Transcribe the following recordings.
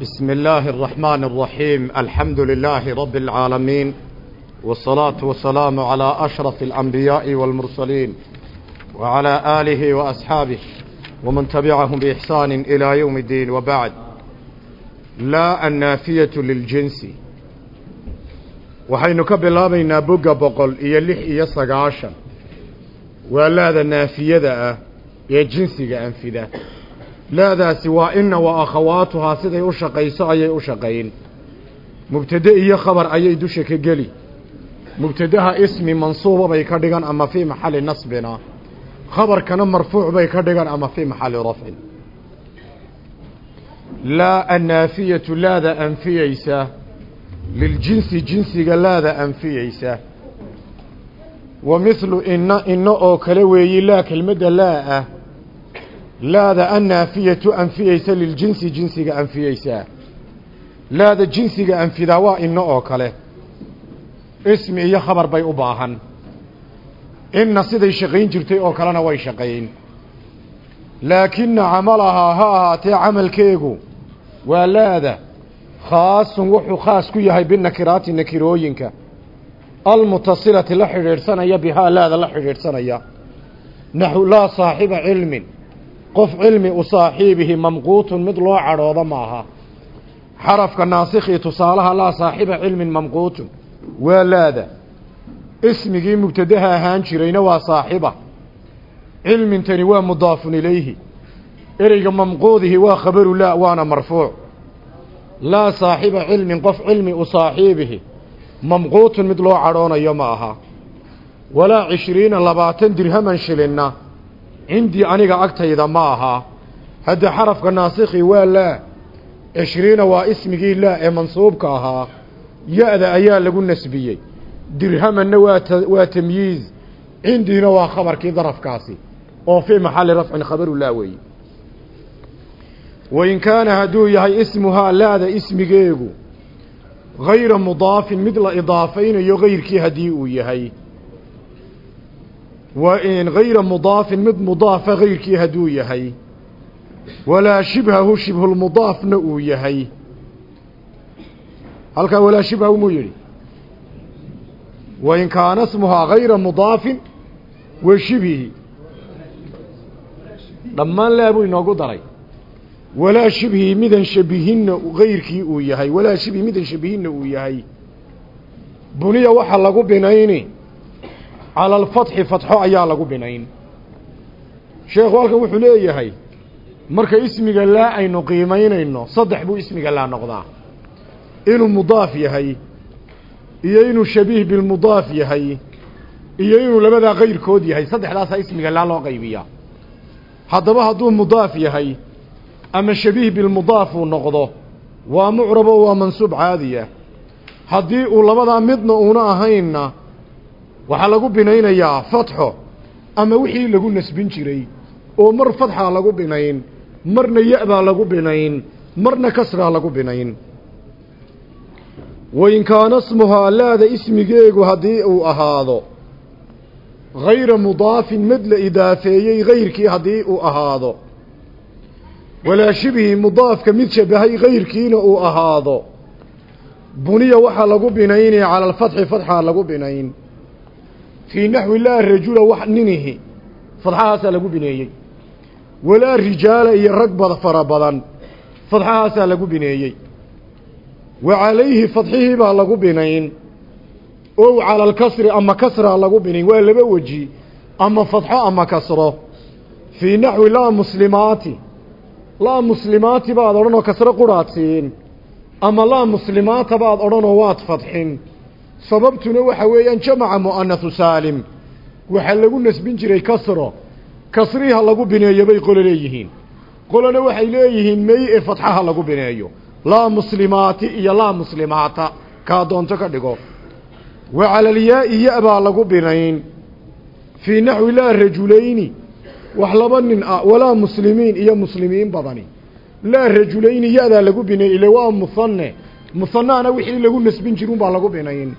بسم الله الرحمن الرحيم الحمد لله رب العالمين والصلاة والسلام على أشرف الأنبياء والمرسلين وعلى آله وأصحابه ومن تبعهم بإحسان إلى يوم الدين وبعد لا النافية للجنس waxaynu ka bilaabaynaa bogga boqol iyo lix iyo sagaashan waa laada naafiyada ah ee jinsiga anfida laadaasi waa inna wa akhawaatuhaa siday u shaqayso ayay u shaqayn. Mubtade iyo khabar ayay dusha ka geli. Mubtadaha ismi mansuuba bay ka dhigan ama fii maxalli nasbina. Khabarkana marfuuc bay ka dhigan ama fii maxalli rafcin. Laa annaafiyatu laada anfiyeysa liljinsi jinsiga laada anfiyeysa wa mithlu inna inna oo kale weeyi laa kelmadda laa ah laada annaafiyatu anfiyeysa liljinsi jinsiga anfiyeysaa laada jinsiga anfidaa waa inna oo kale. Ismi iyo khabar bay u baahan. Inna siday shaqayn jirtay oo kalena way shaqayn. Laakina camalahaa ha ahaatee camalkeegu waa laada khaasun wuxuu khaas ku yahay binakiraati nakirooyinka. Almutasilati la xidhiidhsanaya bihaa laada la xidhiidhsanaya. Naxu laa saaxiba cilmin qof cilmi u saaxiibihi mamquutun mid loo cadhooda maaha. Xarafka naasikhii tusaalaha laa saaxiba cilmin mamquutun. Waa laada. Ismigii mubtadaha ahaan jirayna waa saaxiba cilmintani waa mudaafun ilayhi. Ereyga mamquudihi waa khabaru laa waana marfuuc. Laa saaxiba cilmin qof cilmi u saaxiibihi mamquutun mid loo cadhoonayo ma aha walaa cishriina labaatan dirhaman cindii aniga agtayda ma aha. Hadda xarafka naasikhi waa laa cishriina waa ismigii laa ee mansuubka ahaa. Ya-da ayaa lagu nasbiyey. Dirhamanna waa waa tamyiiz. Cindiina waa khabarkii darafkaasi. Oo fii maxalli rafcin khabaru laa weeye wain kaana hadduu yahay ismuhaa laada ismigeegu hayra mudaafin mid la idaafaynayo hayrkii haddii uu yahay wain hayra mudaafin mid mudaafa hayrkii hadduu yahay. Walaa shibhahu shibhulmudaafna uu yahay. Halkaa walaa shibhahu muu yidhi? Wain kaana smuhaa hayra mudaafin wa shibhihi. Dhammaan laa buu inoogu daray. Walaa shibhi midan shabihinna hayrkii uu yahay. Walaa shibhi midan shabihinna uu yahay. Buniya waxaa lagu binayni cala alfatxi fatxo ayaa lagu binayn. Sheekhu halkan wuxuu leeyahay marka ismiga laa aynu qiimaynayno saddex buu ismiga laa noqdaa. Inuu mudaaf yahay iyo inuu shabiih bilmudaaf yahay iyo inuu labadaa kayrkood yahay saddexdaasaa ismiga laa loo qaybiyaa. Haddaba hadduu mudaaf yahay ama shabiih bilmudaaf uu noqdo waa mucrabo waa mansuub caadiya. Haddii uu labadaa midna uuna ahaynna waxaa lagu binaynayaa fatxo ama wixii lagu nasbin jiray oo mar fatxaa lagu binayn marna ya-baa lagu binayn marna kasraa lagu binayn. Wain kaana smuhaa laada ismigeegu haddii uu ahaado hayra mudaafin mid la idaafeeyey hayrkii haddii uu ahaado. Walaa shibhi mudaafka mid shabahay hayrkiina uu ahaado. Buniya waxaa lagu binaynaya cala alfatxi fatxaa lagu binayn fii naxwi laa rajula wax ninihi. Fadxahaasaa lagu bineeyey. Walaa rijaala iyo rag bad fara badan. Fadxahaasaa lagu bineeyey. Wa calayhi fadxihii baa lagu binayn. Ow cala alkasri ama kasraa lagu binayn. Waa laba weji. Ama fadxo ama kasro. Fii naxwi laa muslimaati. Laa muslimaati baad odhanoo kasro quraad siin ama laa muslimaata baad odhanoo waad fadxin sababtuna waxa weeyaan jamaca mu'anahu saalim. Waxaa lagu nasbin jiray kasro. Kasriha lagu bineeyo bay qolo leeyihiin. Qolona waxay leeyihiin mey e fatxaha lagu bineeyo. Laa muslimaati iyo laa muslimaata. Kaa doonto ka dhigo. Wa calalyaa-i ya baa lagu binayn. Fii naxwi laa rajulayni. Wax laba nin ah walaa muslimiin iyo muslimiin badani. Laa rajulayni ya-daa lagu bineey ile waa muhanne muhannaana wixii lagu nasbin jirun baa lagu binayn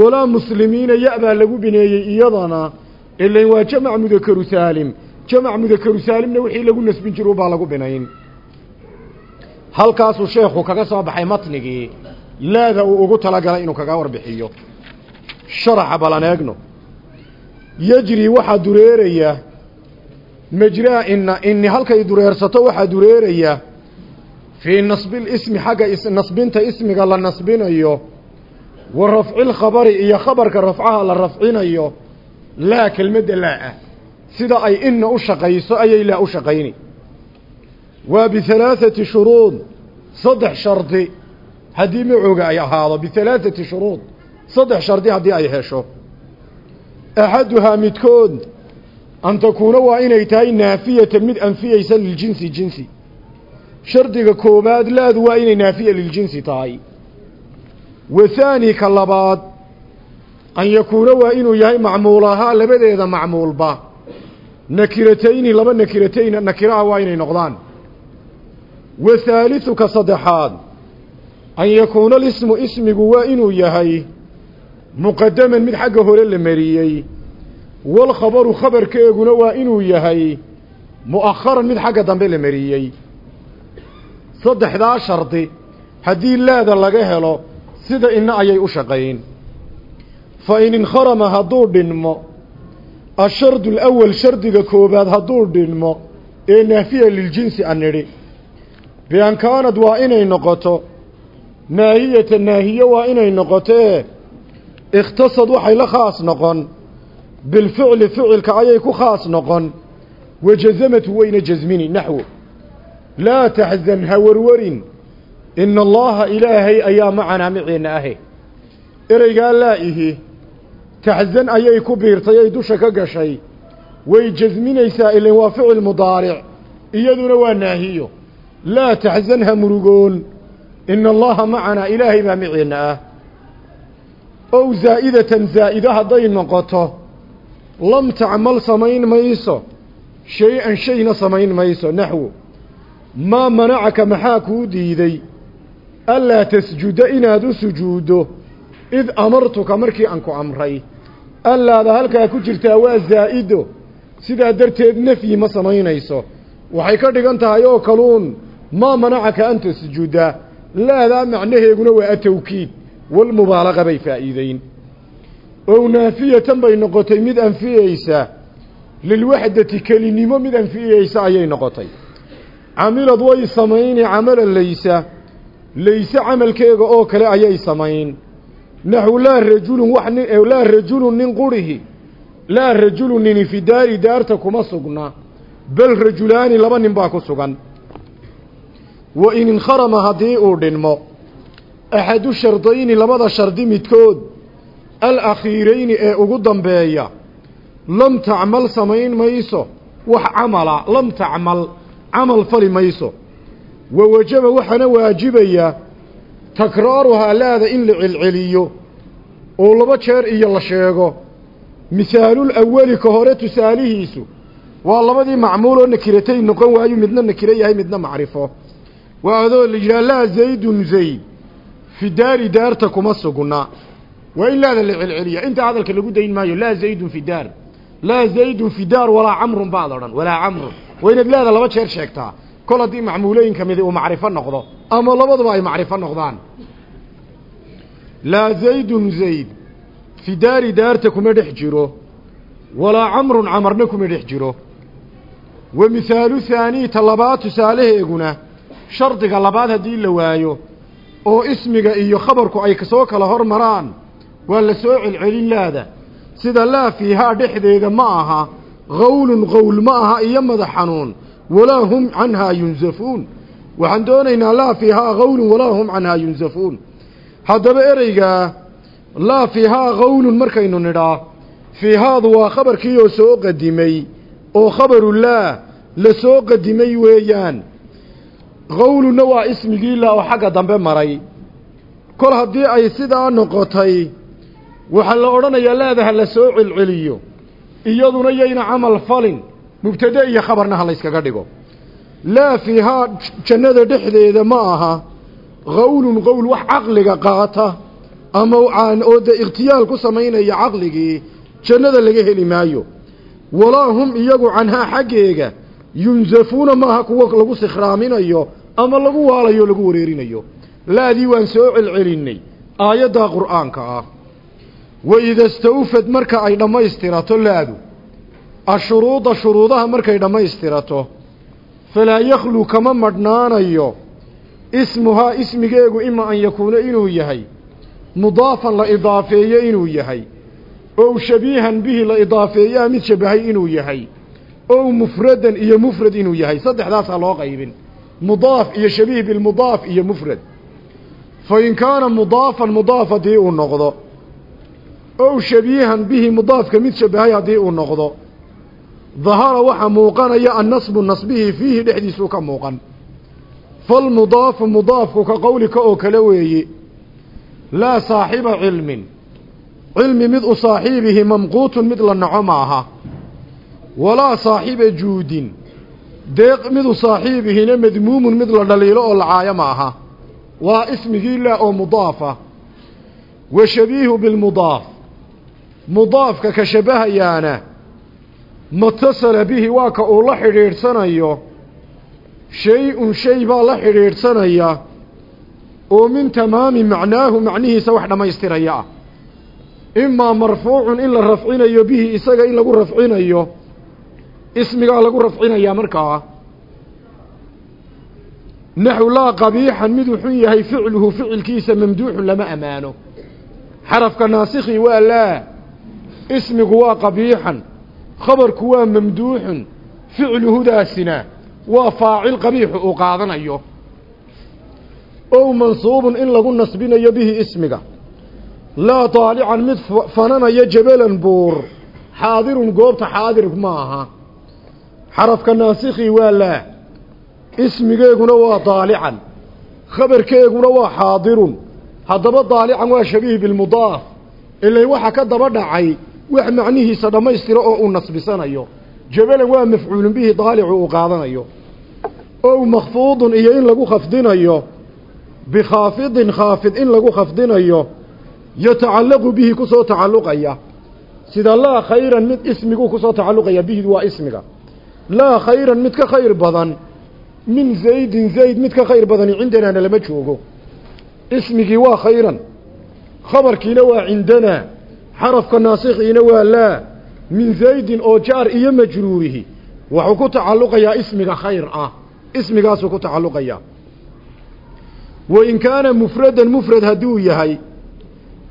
walaa muslimiina ya-baa lagu bineeyey iyadana ilan waa jamac mudakaru saalim jamac mudakaru saalimna wixii lagu nasbin jiro baa lagu binayn halkaasuu sheekhu kaga soo baxay matnigii laada uu ugu talagalay inuu kaga warbixiyo sharaxa balan eegno yejri waxaa dureeraya majraa inna inni halkay dureersato waxaa dureeraya fii nasbilismi xagga nasbinta ismiga la nasbinayo wa rafcilkhabari iyo khabarka rafcaha la rafcinayo laa kelmadda laa ah. Sida ay inna u shaqayso ayay laa u shaqayni. Waa bihalaaثati shuruud saddex shardi haddii macooga ay ahaado. Bihalaaثati shuruud saddex shardi haddii ay hesho. Axaduhaa midkood an takuuna waa inay tahay naafiyatan mid anfiyeysa liljinsi jinsi shardiga koobaad laadu waa inay naafiya liljinsi tahay wa haani ka labaad an yakuuna waa inuu yahay macmuul ahaa labadeeda macmuulba. Nakiratayni laba nakiratayn nakiraha waa inay noqdaan. Wa haaliثu ka saddexaad an yakuuna alismu ismigu waa inuu yahay muqadaman mid xagga hore la mariyey. Walkhabaru khabarkeeguna waa inuu yahay mu'akharan mid xagga dambe la mariyey. Saddexdaa shardi haddii laada laga helo sida inna ayay u shaqayn. Fa in inkharama hadduu dhinmo ashardu alawal shardiga koobaad hadduu dhinmo ee naafiya liljinsi an nidhi. Bi-an kaanad waa inay noqoto naahiyata naahiye waa inay noqotee ikhtasad waxay la khaas noqon. Bilficli ficilka ayay ku khaas noqon. Wajazamatu wayna jasmini naxwo. Laa taxzan ha warwarin ina allaha ilaahay ayaa macanaa miceenna ahe. Ereygaa laa ihi. Taxzan ayay ku biirtay ay dusha ka gashay. Way jasminaysaa ilan waa ficil mudaaric. Iyaduna waa naahiyo. Laa taxzan ha murugoon. Ina allaha macanaa ilaahay baa miceenna ah. Ow zaa'idatan zaa'ida hadday noqoto. Lam tacmal samayn mayso. Shay-an shayna samayn mayso naxwo maa manacaka maxaa kuu diiday anlaa tasjuda inaad u sujuuddo id amartuka markii aan ku amray allaada halkaa ku jirtaa waa zaa'ido sidaa darteed nafyi ma samaynayso waxay ka dhigan tahay oo kaluun maa manacaka an tasjuda laadaa macnaheeguna waa atawkiid walmubaalaqa bay faa'iideyn ow naafiyatan bay noqotay mid anfiyeysa lilwaxdati kelinimo mid anfiyeysa ayay noqotay camilad way samayni camala laysa layse camalkeega oo kale ayay samayn. Naxwu laa rajulun wax nin laa rajulun nin qurihi laa rajulu nini fi daari daarta kuma sugna bal rajulaani laba nin baa ku sugan. Wa in inkharama haddii uu dhinmo axadu shardayni labada shardi midkood alakhiirayni ee ugu dambeeya lam tacmal samayn mayso wax camala lam tacmal camal fali mayso wa wajaba waxaana waajibaya takraaruhaa laada in la celceliyo oo laba jeer iyo la sheego. Mihaalul awali ka hore tusaalihiisu waa labadii macmuul oo nakiratay noqon waayu midna nakiro yahay midna macrifo. Waa adoo la yidhaha laa zaydun zayd fi daari daarta kuma sugna. Waa in laada la celceliya. Inta hadalka lagu dayn maayo laa zaydun fi daar. Laa zaydun fi daar walaa camrun baad odhan. Walaa camrun. Waa inaad laada laba jeer sheegtaa kol haddii macmuulooyinka midi uu macrifo noqdo ama labaduba ay macrifo noqdaan. Laa zaydun zayd fi daari daarta kuma dhex jiro walaa camrun camarna kuma dhex jiro. Wa mihaalu haanii ta labaad tusaalaheeguna shardiga labaad haddii la waayo oo ismiga iyo khabarku ay soo kala hor maraan waa la soo celcelin laada. Sida laa fiihaa dhexdeeda ma aha qawlun qowl ma aha iyo madax xanuun walaa hum canhaa yunsafuun waxaan doonaynaa laa fiihaa qawlun walaa hum canhaa yunsafuun haddaba ereygaa laa fiihaa qawlun markaynu nidhaa fiihaadu waa khabarkii oo soo qadimay oo khabaru laa la soo qadimay weeyaan. Qawlunna waa ismigii laa oo xagga dambe maray. Kol haddii ay sidaa noqotay waxaa la odhanayaa laada ha la soo celceliyo iyaduna yayna camal falin mubtade iyo khabarna ha layskaga dhigo. Laa fiihaa jannada dhexdeeda ma aha qawlun qowl wax caqliga qaata ama aan oo dee ikhtiyaal ku samaynaya caqligii jannada laga heli maayo. Walaa hum iyagu canhaa xaggeega yunsafuuna maaha kuwo lagu sikhraaminayo ama lagu waalayo lagu wareerinayo. Laadii waan soo celcelinnay aayaddaa qur'aanka ah. Waida stawfad marka ay dhammaystirato laadu ashuruuda shuruudaha markay dhammaystirato falaa yakhluu kama madhnaanayo. Ismuhaa ismigeegu ima an yakuuna inuu yahay. Mudaafan la idaafeeye inuu yahay. Ow shabiihan bihi la idaafeeyaa mid shabahay inuu yahay. Ow mufradan iyo mufrad inuu yahay. Saddexdaasaa loo qaybin. Mudaaf iyo shabiih bilmudaaf iyo mufrad. Fa in kaana mudaafan mudaaf haddii uu noqdo. Ow shabiihan bihi mudaafka mid shabahay haddii uu noqdo dahara waxaa muuqanaya annasbu nasbihii fiihi dhexdiisuu ka muuqan. Falmudaafu mudaafku ka qowlika oo kale weeye laa saaxiba cilmin. Cilmi mid u saaxiibihi mamquutun mid la naco maaha. Walaa saaxiba juudin. Deeq midu saaxiibihina madmuumun mid la dhaliilo oo lacaayo ma aha waa ismigii laa oo mudaafa. Wa shabiihu bilmudaaf mudaafka ka shabahayaana matasala bihi waa ka uu la xidhiidhsanayo shay-un shay baa la xidhiidhsanaya oo min tamaami macnaahu macnihiisa wax dhammaystiraya ah imaa marfuucun in la rafcinayo bihi isaga in lagu rafcinayo ismigaa lagu rafcinayaa markaa naxu laa qabiixan miduu xun yahay ficluhu ficilkiisa mamduuxun lama ammaano xarafka naasikhi waa laa ismigu waa qabiixan khabarku waa mamduuxun ficluhudaasina waa faacil qabiixu uu qaadanayo. Ow mansuubun in lagu nasbinayo bihi ismiga. Laa daalican mid fananaya jabalan buur. Xaadirun goobta xaadir ma aha xarafka naasikhi waa laa ismigeeguna waa daalican khabarkeeguna waa xaadirun. Haddaba daalican waa shabiih bilmudaaf ilay waxa ka daba dhacay wax macnihiisa dhammaystira oo uu nasbisanayo. Jabalan waa mafcuulun bihi daalicu uu qaadanayo. Ow makfuudun iyo in lagu khafdinayo bikhaafidin khaafid in lagu khafdinayo yatacallaqu bihi ku soo tacalluqaya. Sida laa khayran mid ismigu ku soo tacalluqaya bihidu waa ismiga. Laa khayran mid ka khayr badan min zaydin zayd mid ka khayr badani cindanaana lama joogo. Ismigii waa khayran khabarkiina waa cindanaa xarafka naasikhiina waa laa min zaydin oo jaar iyo majruurihi. Wuxuu ku tacalluqayaa ismiga khayr ah ismigaasuu ku tacalluqayaa. Wa in kaana mufradan mufrad hadduu yahay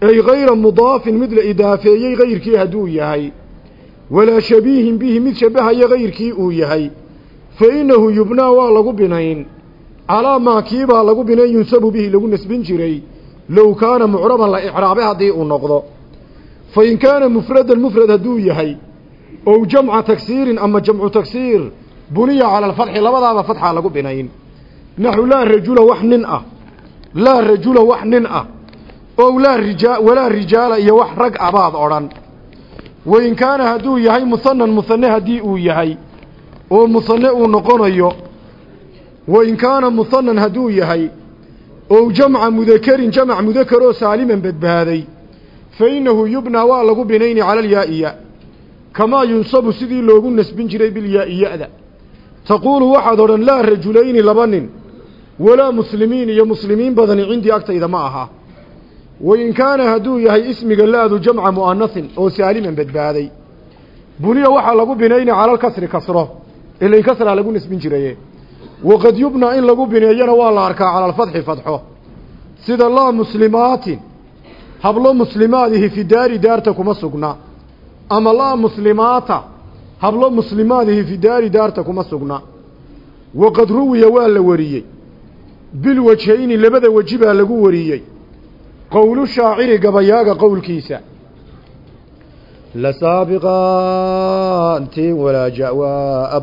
ay hayra mudaafin mid la idaafeeyey hayrkii hadduu yahay. Walaa shabiihin bihi mid shabbahaya hayrkii uu yahay. Fa innahu yubnaa waa lagu binayn. Calaa maa kiibaa lagu binayn yunsabu bihi lagu nasbin jiray. Low kaana mucraban la icraabe haddii uu noqdo fa in kaana mufradan mufrad hadduu yahay ow jamca tagsiirin ama jamcu tagsiir buniya cala alfatxi labadaaba fatxaa lagu binayn. Naxu laa rajula wax nin ah laa rajula wax nin ah ow laa rijaa walaa rijaala iyo wax rag ah baad odhan wain kaana hadduu yahay muhanan muhane haddii uu yahay oo muhane uu noqonayo wain kaana muhanan hadduu yahay ow jamca mudakerin jamac mudakeroo saaliman badbaaday fa innahu yubnaa waa lagu binayni cala alyaa'iya kamaa yunsabu sidii loogu nasbin jiray bilyaa'i-ya-da taquulu waxaad odhan laa rajulayni laba nin walaa muslimiin iyo muslimiin badani cindii agtayda ma aha. Wain kaana hadduu yahay ismiga laadu jamca mu'anasin oo saaliman badbaaday. Buniya waxaa lagu binayni calalkasri kasro ilain kasraa lagu nasbin jiraye waqad yubnaa in lagu bineeyana waa la arkaa cala alfatxi fadxo. Sida laa muslimaatin hablo muslimaadihi fi daari daarta kuma sugna. Ama laa muslimaata hablo muslimaadihi fi daari daarta kuma sugna. Waqad ruwiya waa la wariyey. Bilwajhayni labada weji baa lagu wariyey. Qowlu shaaciri gabayaaga qowlkiisa. Lasaabiqaantin walaa jawaa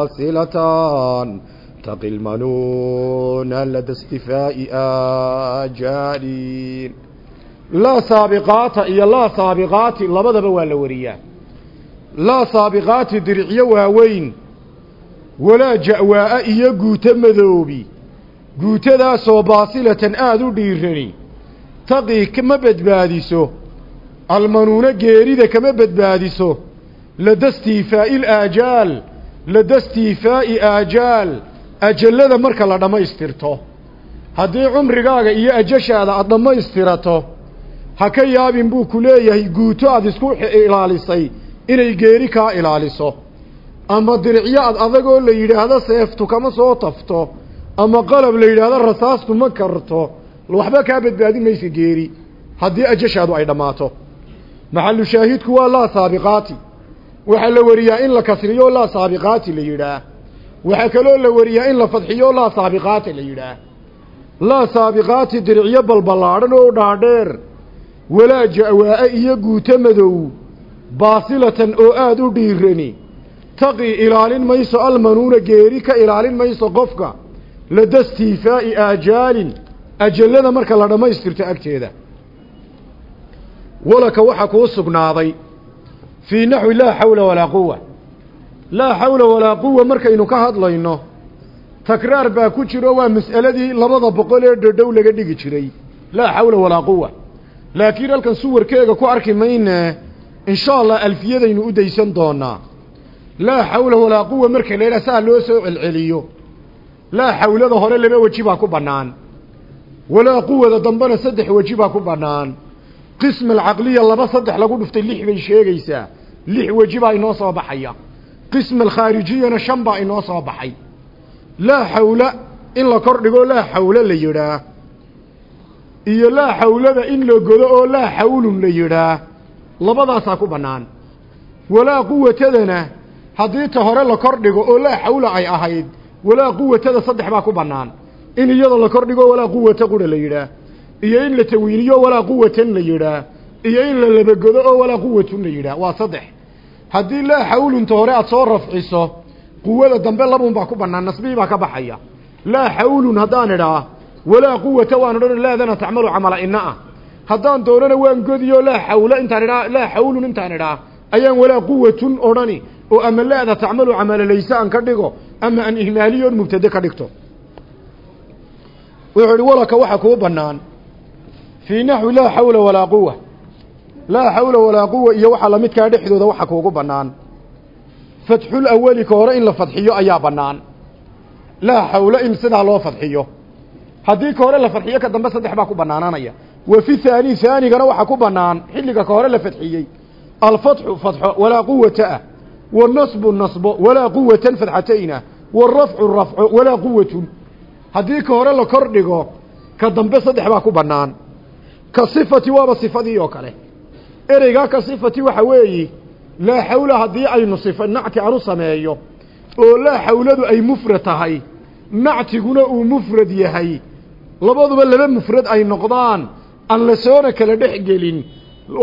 baasilatan taqi lmanuuna lada istifaa'i ajaaliin laa saabiqaata iyo laa saabiqaati labadaba waa la wariyaa laa saabiqaati diricyo waaweyn walaa ja'waa'a iyo guuto madoobi. Guutadaasoo baasilatan aada u dhiirani. Taqii kama badbaadiso. Almanuuna geerida kama badbaadiso. Lada stiifaa'i alaajaal lada stiifaa'i aajaal. Ajallada marka la dhammaystirto. Haddii cumrigaaga iyo ajashaada aada dhammaystirato ha ka yaabin buu ku leeyahay guuto aada isku ilaalisay inay geeri kaa ilaaliso. Ama diricyo ad adagoo la yidhaahdo seeftu kama soo tafto ama qalab la yidhaahdo rasaastu ma karto waxba kaa badbaadin maysa geeri. Haddii ajashaadu ay dhammaato. Maxalu shaahidku waa laa saabiqaati. Waxaa la wariyaa in la kasriyo laa saabiqaati la yidhaah. Waxaa kaloo la wariyaa in la fadxiyo laa saabiqaati la yidhaah. Laa saabiqaati diricyo balballaadhan oo dhaadheer walaa ja'waa-e iyo guuto madow baasilatan oo aada u dhiirani. Taqii ilaalin mayso almanuuna geeri ka ilaalin mayso qofka. Lada stiifaa'i aajaalin ajallada marka la dhammaystirto agteeda. Walaka waxaa kuu sugnaaday fii naxwi laa xawla walaa quwa laa xawla walaa quwa markaynu ka hadlayno takraar baa ku jiro waa mas'aladii labada boqol ee dhodhow laga dhigi jiray. Laa xawla walaa quwa laakiin halkan suwarkeega ku arki mayne insha allah alfiyadaynu u daysan doonaa. Laa xawla walaa quwa marka la saa loo soo celceliyo. Laa xawlada hore laba weji baa ku bannaan. Walaa quwada dambena saddex weji baa ku bannaan. Qism alcaqliya laba saddex lagu dhuftay lix bay sheegaysaa. Lix weji baa inoo soo baxaya. Qism alkhaarijiyana shan baa inoo soo baxay. Laa xawla in la kor dhigo laa xawlo la yidhaah iyo laa xawlada in la godo oo laa xawlun la yidhaah labadaasaa ku bannaan. Walaa quwatadana haddii ta hore la kor dhigo oo laa xawla ay ahayd walaa quwatada saddex baa ku bannaan. In iyada la kor dhigo walaa quwata qura la yidhaah iyo in la tawiiliyo walaa quwatan la yidhaah iyo in la labagodo oo walaa quwatun la yidhaah waa saddex. Haddii laa xawlunta hore aada soo rafciso quwada dambe labun baa ku bannaan nasbihii baa ka baxaya. Laa xawlun haddaan idhaa walaa quwata waan odhan laadana tacmalu camala ina ah. Haddaan doonana waan godiyo laa xawla intaan idhaa laa xawlun intaan idhaa ayaan walaa quwatun odhani oo ama laada tacmalu camala layse aan ka dhigo ama aan ihmaaliyoon mubtade ka dhigto. Wuxuu ihi walaka waxa kuu bannaan. Fii naxwi laa xawla walaa quwa laa xawla walaa quwa iyo waxaa lamidkaa dhexdooda waxa kuugu bannaan. Fatxul awali ka hore in la fadxiyo ayaa bannaan. Laa xawla in sidaa loo fadxiyo haddii ka hore la fadxiyo ka dambe saddex baa ku bannaanaanaya wa fi haani haanigana waxaa ku bannaan. Xilliga ka hore la fadxiyey alfatxu fatxo walaa quwata ah. Wanasbu nasbo walaa quwatan fadxatayna warafcu rafco walaa quwatun haddii ka hore la kor dhigo ka dambe saddex baa ku bannaan. Ka sifati waaba sifadii oo kale. Ereygaa ka sifati waxa weeyi laa xawla haddii aynu sifa nacti anu sameeyo oo laa xawladu ay mufrad tahay nactiguna uu mufrad yahay labaduba laba mufrad ay noqdaan aan la soona kala dhex gelin.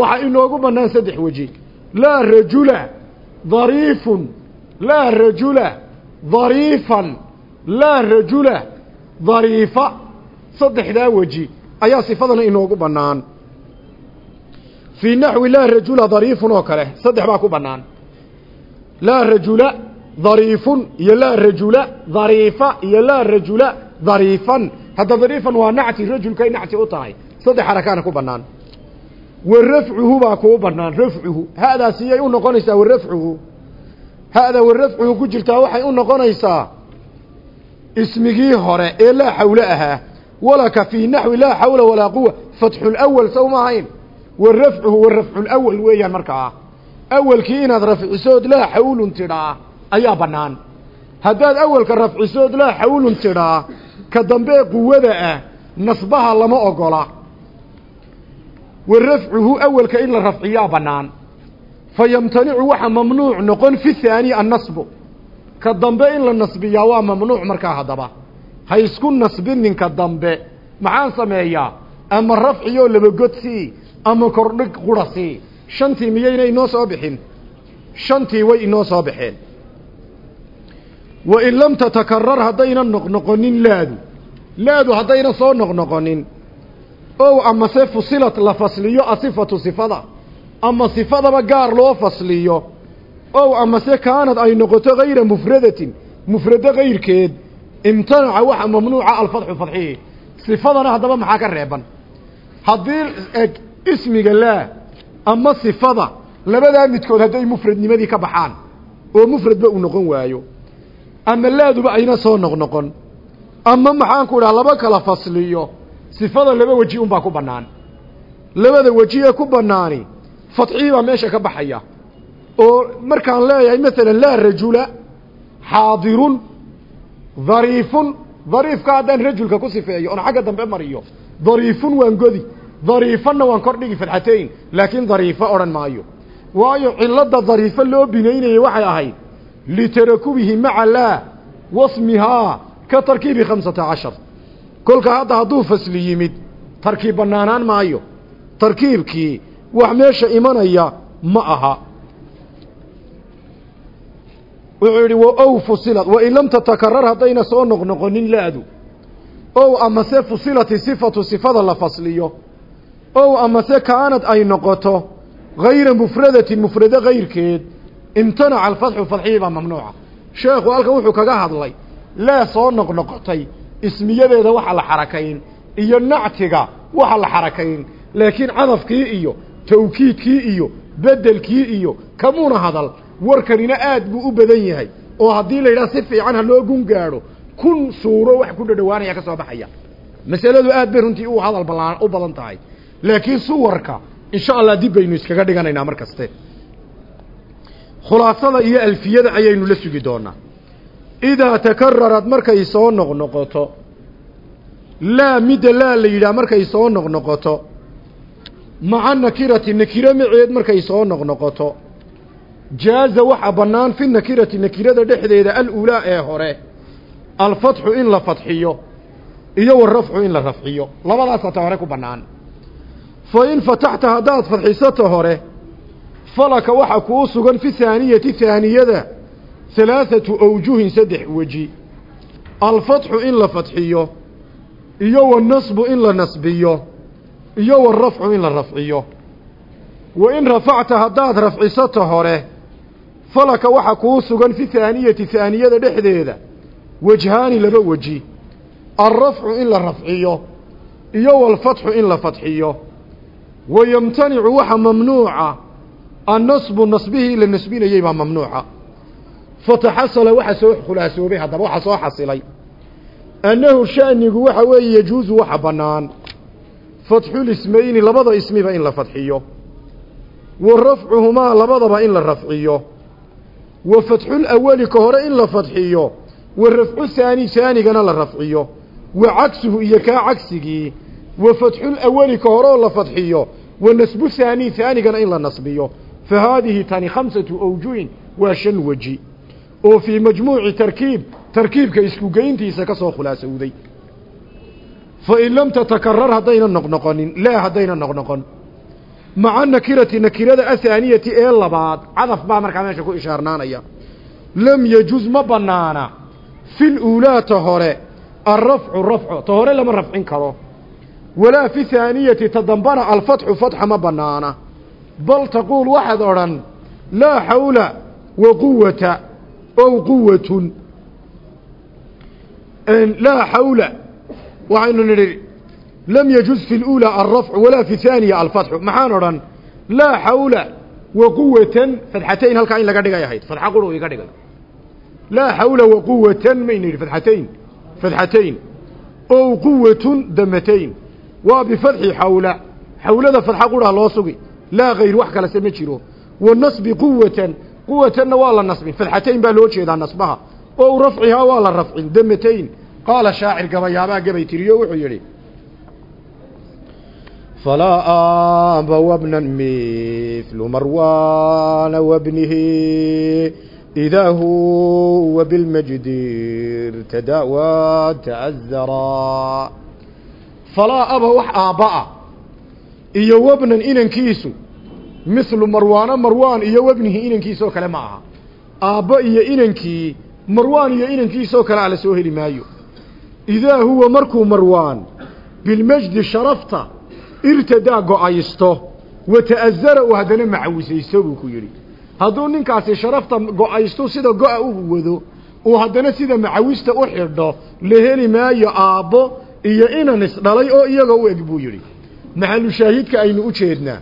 Waxaa inoogu bannaan saddex weji. Laa rajula dhariifun laa rajula dhariifan laa rajula dhariifa saddexdaa weji ayaa sifadana inoogu bannaan. Fii naxwi laa rajula dhariifun oo kale saddex baa ku bannaan. Laa rajula dhariifun iyo laa rajula dhariifa iyo laa rajula dhariifan hadda dhariifan waa nacti rajulkay nacti u tahay. Saddex xarakaana ku bannaan. Wa rafcuhu baa kuu bannaan rafcuhu. Ha'daa siyay u noqonaysaa wa rafcuhu. Ha'da wa rafcuhu ku jirtaa waxay u noqonaysaa ismigii hore ee laa xawlo ahaa walaka fii naxwi laa xawla walaa quwa fatxu lawal sow ma ahayn. Wa rafcuhu wa rafcu lawal weeyaan markaa. Awalkii inaad rafcisood laa xawlun tidhaa ayaa bannaan. Haddaad awalka rafcisood laa xawlun tidhaa ka dambee quwada ah nasbaha lama ogola. Wa rafcuhu awalka in la rafciyaa bannaan. Fa yamtanicu waxa mamnuuc noqon fi haani annasbu. Ka dambe in la nasbiyaa waa mamnuuc markaa haddaba. Ha isku nasbininka dambe. Maxaan sameeyaa? Ama rafciyoo labagodsii ama kordhig qura sii shantii miyayna inoo soo bixin? Shantii way inoo soo baxeen wa in lam tatakarar haddayna noqnoqonin laadu laadu haddayna soo noqnoqonin ow amase fusilat la fasliyo asifatu sifada ama sifadaba gaar loo fasliyo ow amase kaanad ay noqoto hayra mufradatin mufrado kayrkeed imtanaca waxa mamnuuca alfadxu fadxihi sifadana haddaba maxaa ka reeban haddii eg ismiga laa ama sifada labadaa midkood hadday mufradnimadii ka baxaan oo mufradba uu noqon waayo ama laaduba ayna soo noqnoqon. Ama maxaan ku idhaha laba kala fasliyo. Sifada laba weji unbaa ku bannaan. Labada weji ee ku bannaani fadxii baa meesha ka baxaya. Oo markaan leeyahay masalan laa rajula xaadirun dhariifun dhariifka haddaan rajulka ku sifeeyo oon xagga dambe mariyo dhariifun waan godi. Dhariifanna waan kor dhigi fadxatayn laakiin dhariifo odhan maayo. Waayo cilada dhariifo loo binaynayay waxay ahayd litarakubihi maca laa wasmihaa ka tarkiibi khamsata cashar kolka hadda hadduu fasli yimid tarkiib bannaanaan maayo tarkiibkii wax meesha imanaya ma aha wuxuu yidhi ow fusilad wain lam tatakarar haddayna soo noqnoqonin laadu ow amase fusilati sifatu sifada la fasliyo ow amase kaanad ay noqoto hayra mufradatin mufrado kayrkeed imtanaca alfatxu fadxihii baa mamnuuca. Sheekhu halkan wuxuu kaga hadlay lee soo noqnoqotay ismiyadeeda waxa la xarakayn iyo nactiga waxa la xarakayn. Laakiin cadafkii iyo tawkiidkii iyo bedelkii iyo kamuuna hadal warkanina aad buu u badan yahay. Oo haddii la yidhaha si fiican ha loo gun gaadho kun suuro wax ku dhadhawaanaya ka soo baxaya. Masaladu aad bay runtii u hadal balaan u badan tahay. Laakiin suwarka insha allah dib baynu iskaga dhiganaynaa mar kaste khulaasada iyo alfiyada ayaynu la sugi doonaa. Idaa takararad markay soo noqnoqoto laa midda laa la yidhaah markay soo noqnoqoto maca nakirati nakiro maceed markay soo noqnoqoto jaaza waxaa bannaan fi nakirati nakirada dhexdeeda aluulaa ee hore alfatxu in la fadxiyo iyo warafcu in la rafciyo. Labadaasa ta hore ku bannaan. Fa in fataxta haddaad fadxisato hore falaka waxaa kuu sugan fi haaniyati haaniyada halaathatu awjuhin saddex weji. Alfatxu in la fadxiyo iyo wanasbu in la nasbiyo iyo warafcu in la rafciyo wa in rafacta haddaad rafcisato hore falaka waxaa kuu sugan fi haaniyati haaniyada dhexdeeda wajhaani laba weji. Alrafcu in la rafciyo iyo walfatxu in la fadxiyo wa yamtanicu waxa mamnuuca annasbu nasbihii la nasbinayey baa mamnuuca fataxasala waxa soo khulaasoobay haddaba waxa soo xasilay annahu sha'nigu waxa weeye yajuusu waxa bannaan fatxulismayni labada ismiba in la fadxiyo wa rafcuhumaa labadaba in la rafciyo wa fatxulawali ka hore in la fadxiyo wa rafcu haani haanigana la rafciyo wa cagsuhu iyo kaa cagsigii wa fatxulawali ka horeoo la fadxiyo wa nasbu haani haanigana in la nasbiyo fa haadihi tani khamsatu awjuhin waa shan weji oo fii majmuuci tarkiib tarkiibka isku geyntiisa ka soo khulaasowday fa in lam tatakarar haddayna noqnoqonin laa haddayna noqnoqon maca nakirati nakirada athaaniyati ee labaad cadaf baa markaa meesha ku ishaarnaanaya lam yajuz ma banaana fil uulaata hore alrafcu rafco ta hore lama rafcin karo walaa fi haaniyati ta dambana alfatxu fatxa ma banaana bal taquul waxaad odhan laa xawla wa quwata ow quwatun laa xawla waxaynu nidhi lam yajuz fi luulaa alrafcu walaa fi haaniya alfatxu maxaan odhan laa xawla wa quwatan fadxatayn halkaa in laga dhigay ahayd fadxa qurhu iga dhigay laa xawla wa quwatan mayna yidhi fadxatayn fadxatayn ow quwatun damatayn. Waa bifadxi xawla xawlada fadxa qurha loo sugi laa hayr wax kalese ma jiro. Wa nasbi quwatan quwatanna waa la nasbin fadxatayn baa loo jeedaa nasbaha. Ow rafcihaa waa la rafcin damatayn. Qaala shaacir gabayaabaa gabay tiriyo wuxuu yidhi falaa aaba wabnan mithlu marwaana wabnihi idaa huwa bilmajdi irtadawa ta'azaraa falaa aba wax aabba'a iyo wabnan inankiisu mithlu marwaana marwaan iyo wabnihi inankiisoo kale ma aha. Aabbo iyo inankii marwaan iyo inankiisoo kale a la soo heli maayo. Idaa huwa markuu marwaan bilmajdi sharafta irtadaa go'aysto wa ta'azara uu haddana macawisaysto buu ku yidhi. Hadduu ninkaasi sharafta go'aysto sida go-a u wado uu haddana sida macawista u xidho la heli maayo aabbo iyo inan isdhalay oo iyaga u eg buu yidhi. Maxalu aynu u jeednaa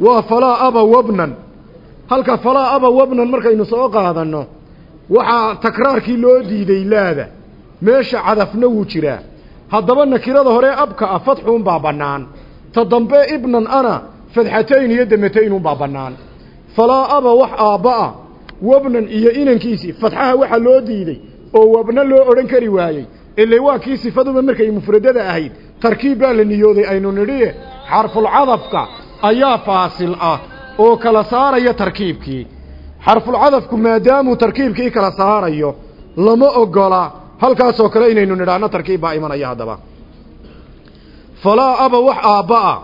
waa falaa aba wabnan. Halka falaa aba wabnan markaynu soo qaadanno waxaa takraarkii loo diiday laada. Meesha cadafna wuu jiraa haddaba nakirada hore abka ah fadxuunbaa bannaan. Ta dambe ibnan ana fadxatayn iyo damataynunbaa bannaan. Falaa aba wax aabba'a wabnan iyo inankiisii fadxaha waxaa loo diiday oo wabna loo odhan kari waayey. Ile waa kii sifaduba markay mufradada ahayd tarkiib baa la niyooday aynu nidhi xarfulcadafka ayaa faasil ah oo kala saaraya tarkiibkii. Xarfulcadafku maadaamuu tarkiibkii kala saarayo lama ogola halkaasoo kale inaynu nidhaahno tarkiib baa imanaya haddaba. Falaa aba wax aabba'a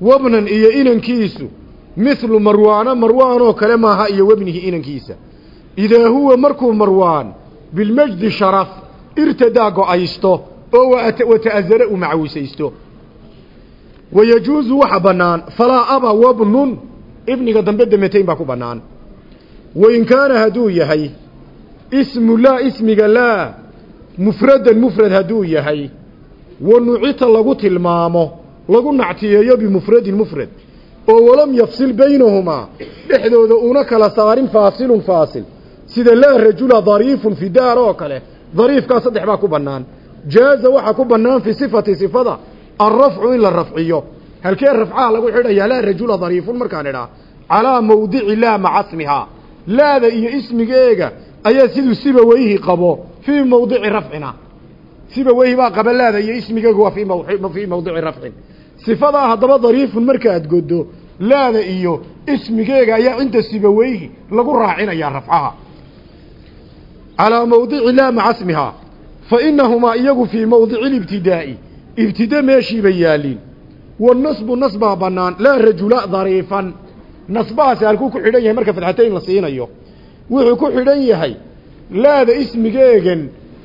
wabnan iyo inankiisu mithlu marwaana marwaanoo kale maaha iyo webnihi inankiisa. Idaa huwa markuu marwaan bilmajdi sharaf irtadaa go'aysto oo wata'azara u macawisaysto wayajuusu waxa bannaan falaa aba wabnun ibniga dambe damatayn baa ku bannaan. Wain kaana hadduu yahay ismu laa ismiga laa mufradan mufrad hadduu yahay wa nucita lagu tilmaamo lagu nactiyeeyo bimufradin mufrad oo walam yafsil baynahumaa dhexdooda una kala saarin faasilun faasil. Sida laa rajula dariifun fi daar oo kale dariifkaa saddex baa ku bannaan. Jaaza waxaa ku bannaan fi sifati sifada alrafcu in la rafciyo halkee rafcaha lagu xidhayaa laa rajula dariifun markaan idhaa calaa mawdici laa maca laada iyo ismigeega ayaa siduu siba weyhi qabo fii mawdici rafcina siba weyhi baa qaba laada iyo ismigeega waa fii mawdici rafcin sifadaa haddaba dariifun markaad goddo laada iyo ismigeega ayaa cinda sibaweyhi lagu raacinayaa rafcaha calaa mawdici laa maca fa inahumaa iyagu fii mawdici libtidaa'i ibtida meeshiibay yaaliin wanasbu nasbaa bannaan laa rajula dariifan. Nasbahaasi halkuu ku xidhan yahay marka fadxatayn la siinayo. Wuxuu ku xidhan yahay laada ismigeegan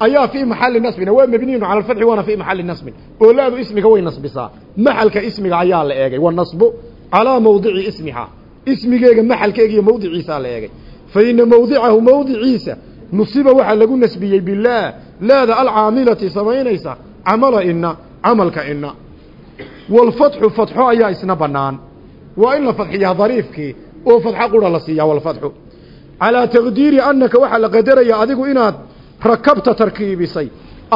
ayaa fii maxalli nasbina waa mabniyun cala alfatxi waana fii maxalli nasbin. Oo laadu ismiga way nasbisaa. Maxalka ismiga ayaa la eegay. Wanasbu calaa mawdici ismihaa. Ismigeega maxalkeega iyo mawdiciisaa la eegay. Fa ina mawdicahu mawdiciisa nusiba waxaa lagu nasbiyey bilaah laada alcaamilati samaynaysa camala ina camalka ina walfatxu fatxo ayaa isna bannaan. Waa in la fadxiyaa dariifkii oo fadxo qura la siiyaa walfatxu. Calaa taqdiiri annaka waxaa la qadaraya adigu inaad rakabta tarkiibisay.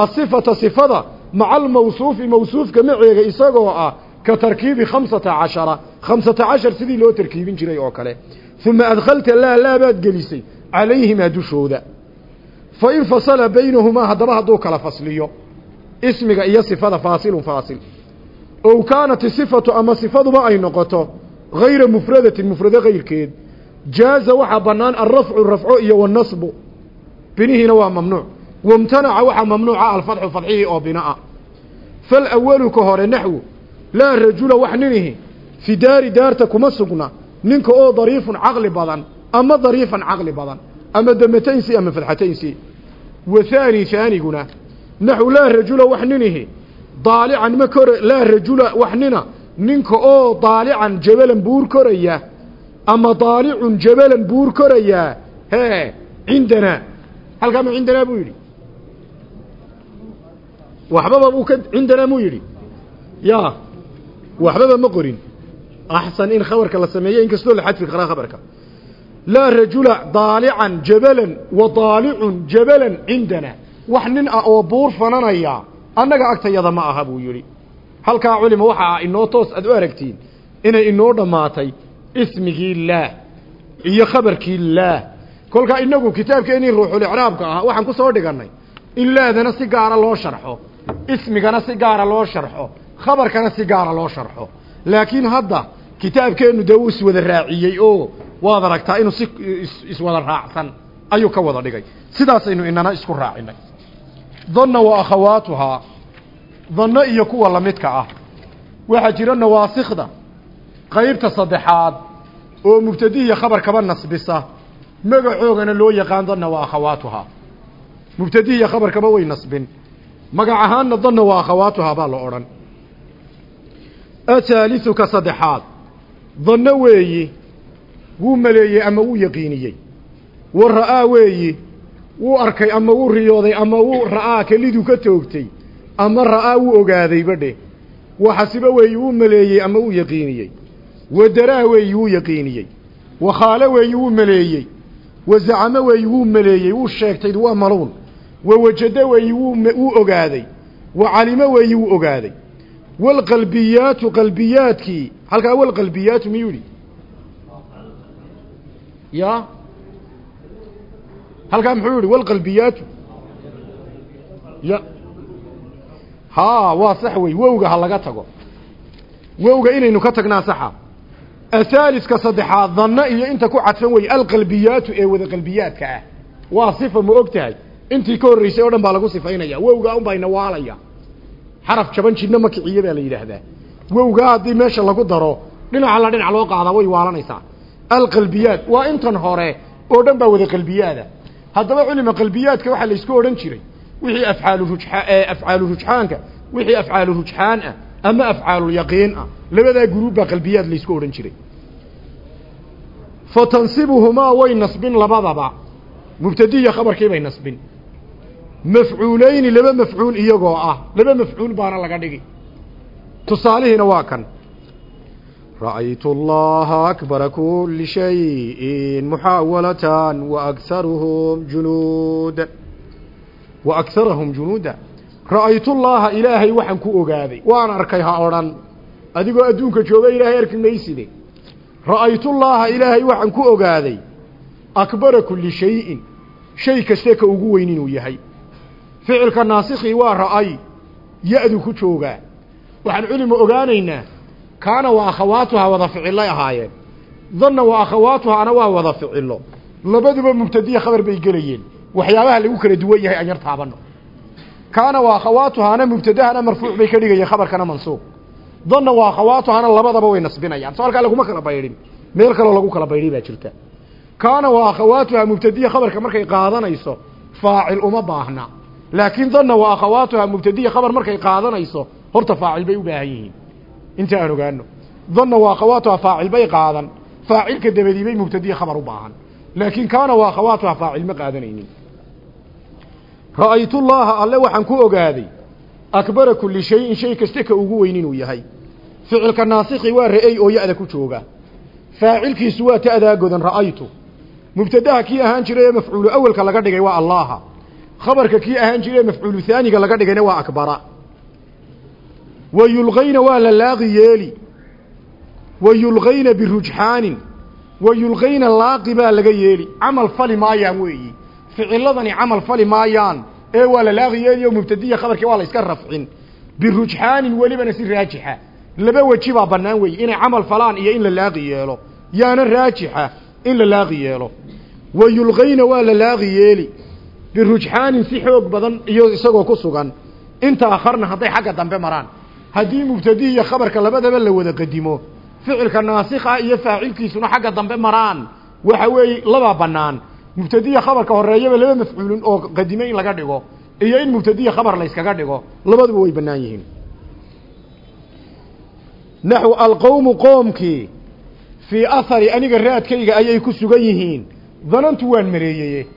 Asifata sifada maca almawsuufi mawsuufka maceega isagoo ah ka tarkiibi khamsata cashara. Khamsata cashar sidii loo tarkiibin jiray oo kale. Uma adkhalta laa laabaad gelisay calayhimaa dushooda. Fa in fasala baynahumaa haddaba hadduu kala fasliyo ismiga iyo sifada faasilun faasil. Ow kaanat isifatu ama sifaduba ay noqoto hayra mufradatin mufrado kayrkeed jaaza waxaa bannaan alrafcu rafco iyo wanasbu. Binihiina waa mamnuuc. Wamtanaca waxaa mamnuuca alfadxu fadxihii oo bina'a. Falawalu ka hore naxwu. Laa rajula wax ninihi. Fi daari daarta kuma sugna. Ninka oo dariifun caqli badan ama dariifan caqli badan ama damataynsi ama fadxataynsi wa haani haaniguna naxwu laa rajula wax ninihi daalican ma kor laa rajula wax nina ninka oo daalican jabalan buur koraya ama daalicun jabalan buur korayaa hee cindanaa halkaa ma cindanaa buu yidhi waxbaba buu ka cindanaa muu yidhi ya waxbaba ma qorin axsan in khabarka la sameeyo inkastoo la xadfi karaa khabarka laa rajula daalican jabalan wa daalicun jabalan cindanaa wax nin ah oo buur fananaya annaga agtayada ma aha buu yidhi. Halkaa culima waxa ah inoo toos aad u aragtiin inay inoo dhammaatay ismigii laah iyo khabarkii laah. Kolkaa inagu kitaabkeenii ruuxulicraabka ah waxaan ku soo dhigannay in laadana si gaara loo sharxo ismigana si gaara loo sharxo khabarkana si gaara loo sharxo. Laakiin hadda kitaabkeennu dee uu iswada raaciyey oo waad aragtaa inuu si iswada raacsan ayuu ka wada dhigay. Sidaasaynu inana isku raacinay danna wa akhawaatuhaa danno iyo kuwa lamidka ah. Waxaa jira nawaasikda qaybta saddexaad oo mubtadihiya khabar kaba nasbisa. Magacoogana loo yaqaan danna wa akhawaatuhaa mubtadihiya khabar kaba way nasbin. Magac ahaanna danna wa akhawaatuhaa baa la odhan. Athaaliu ka saddexaad. Danno weeyi wuu maleeyey ama wuu yaqiiniyey. Wa ra'aa weeyi wuu arkay ama wuu riyooday ama wuu ra'aa keliduu ka toogtay ama ra'aa wuu ogaaday badhe waxasibo weeyi wuu maleeyey ama wuu yaqiiniyey. Wadaraa weeyi wuu yaqiiniyey. Wakhaalo weeyi wuu maleeyey. Wazacamo weeyi wuu maleeyey. Wuu sheegtay waa maluun. Wawajado weeyi wuu ogaaday. Wacalimo weeyi wuu ogaaday. Walqalbiyaatu qalbiyaadkii halkaa walqalbiyaatu miyuu yidhi? Ya halkaa muxuu yihi walqalbiyaatu ya. Haa waa sax wey wowga ha laga tago. Wowga inaynu ka tagnaa saxa. Ahaaliska saddexaad danno iyo inta ku cadfan wey alqalbiyaatu ee wada qalbiyaadka ah. Waa sifa ma og tahay? Intii ka horreysay oo dhan baa lagu sifaynaya. Wowgaa unbaa inawaalaya xaraf jaban jidhna ma kiciye baa la yidhaahdaa. Wowgaa haddii meesha lagu daro dhinaca dhinac loo qaadaa way waalanaysaa. Alqalbiyaat waa intan hore oo dhan baa wada qalbiyaada haddaba culima qalbiyaadka waxaa laysku odhan jiray. Wixii afcaalu rujaa afcaalu rujxaanka wixii afcaalu rujxaan ah ama afcaalulyaqiin ah. Labadaa guruub baa qalbiyaad laysku odhan jiray. Fa tansibuhumaa way nasbin labadaba. Mubtadiya khabarkii bay nasbin. Mafcuuleyni laba mafcuul iyagoo ah. Laba mafcuul baana laga dhigi. Tusaalihiina waa kan ra'aytu allaha akbara kuli shayin muxaawalatan waakharuhum junuuda wa akharahum junuuda ra'aytullaaha ilaahay waxaan ku ogaaday. Waan arkay ha odhan. Adigoo adduunka jooga ilaahay arki mayside ra'aytullaaha ilaahay waxaan ku ogaaday. Akbara kulli shayin. Shay kaste ka ugu weyn inuu yahay. Ficilka naasikii waa ra'ay. Ya-du ku kaana wa akhawaatuhaa wada ficillay ahaayeen. Danna wa akhawaatuhaana waa wada ficillo. Labaduba mubtadiya khabar bay gelayeen. Waxyaabaha lagu kala duwan yahay aan yar taabano kaana wa akhawaatuhaana mubtadahana marfuuc bay ka dhigayeen khabarkana mansuuq. Danna wa akhawaatuhaana labadaba way nasbinayaan. Soo halkaa laguma kala baydhin. Meel kaloo lagu kala baydhay baa jirta. Kaana wa akhawaatuhaa mubtadiya khabarka markay qaadanayso faacil uma baahna. Laakiin danna wa akhawaatuhaa mubtadiya khabar markay qaadanayso horta faacil bay u baahan yihiin inta aan ogaano danna wa akhawaatuhaa faacil bay qaadan. Faacilka dabadii bay khabar u baahan. Laakiin kaana wa akhawaatuhaa faacil ma qaadanaynin. Ra'aytullaaha alle waxaan ku ogaaday akbara kulli shayin shay kaste ka ugu weyn inuu yahay. Ficilka naasikhi waa ra'ey oo ya-da ku jooga. Faacilkiisu waa ta'daa godan ra'aytu. Mubtadaha kii ahaan jiray ee mafcuulu awelka laga dhigay waa allaha. Khabarka kii ahaan jiray mafcuulu haaniga laga dhigayna waa akbara wa yulqayna waa la laaqi yeeli wa yulqayna birujxaanin wa yulqayna laaqi baa laga yeeli camal fali maayaan weeyi ficiladani camal fali maayaan ee waa la laaqi yeeli oo mubtadiya khabarkii waa la iska rafcin birujxaanin welibana si raajixa laba weji baa bannaan weeye inay camal falaan iyo in la laaqi yeelo yaana raajixa in la laaqi yeelo wa yulqayna waa la laaqi yeeli birujxaanin si xoog badan iyo isagoo ku sugan inta akharna hadday xagga dambe maraan haddii mubtadihi iyo khabarka labadaba la wada qadimo ficilka naasikha iyo faacilkiisuna xagga dambe maraan. Waxa weeye labaa bannaan. Mubtadiya khabarka horeeyaba laba mafcuulin oo qadime in laga dhigo iyo in mubtadiya khabar la yskaga dhigo labaduba way bannaan yihiin. Naxw alqowmu qoomkii fii ahari aniga raadkayga ayay ku sugan yihiin. Danantu waan mareeyeye.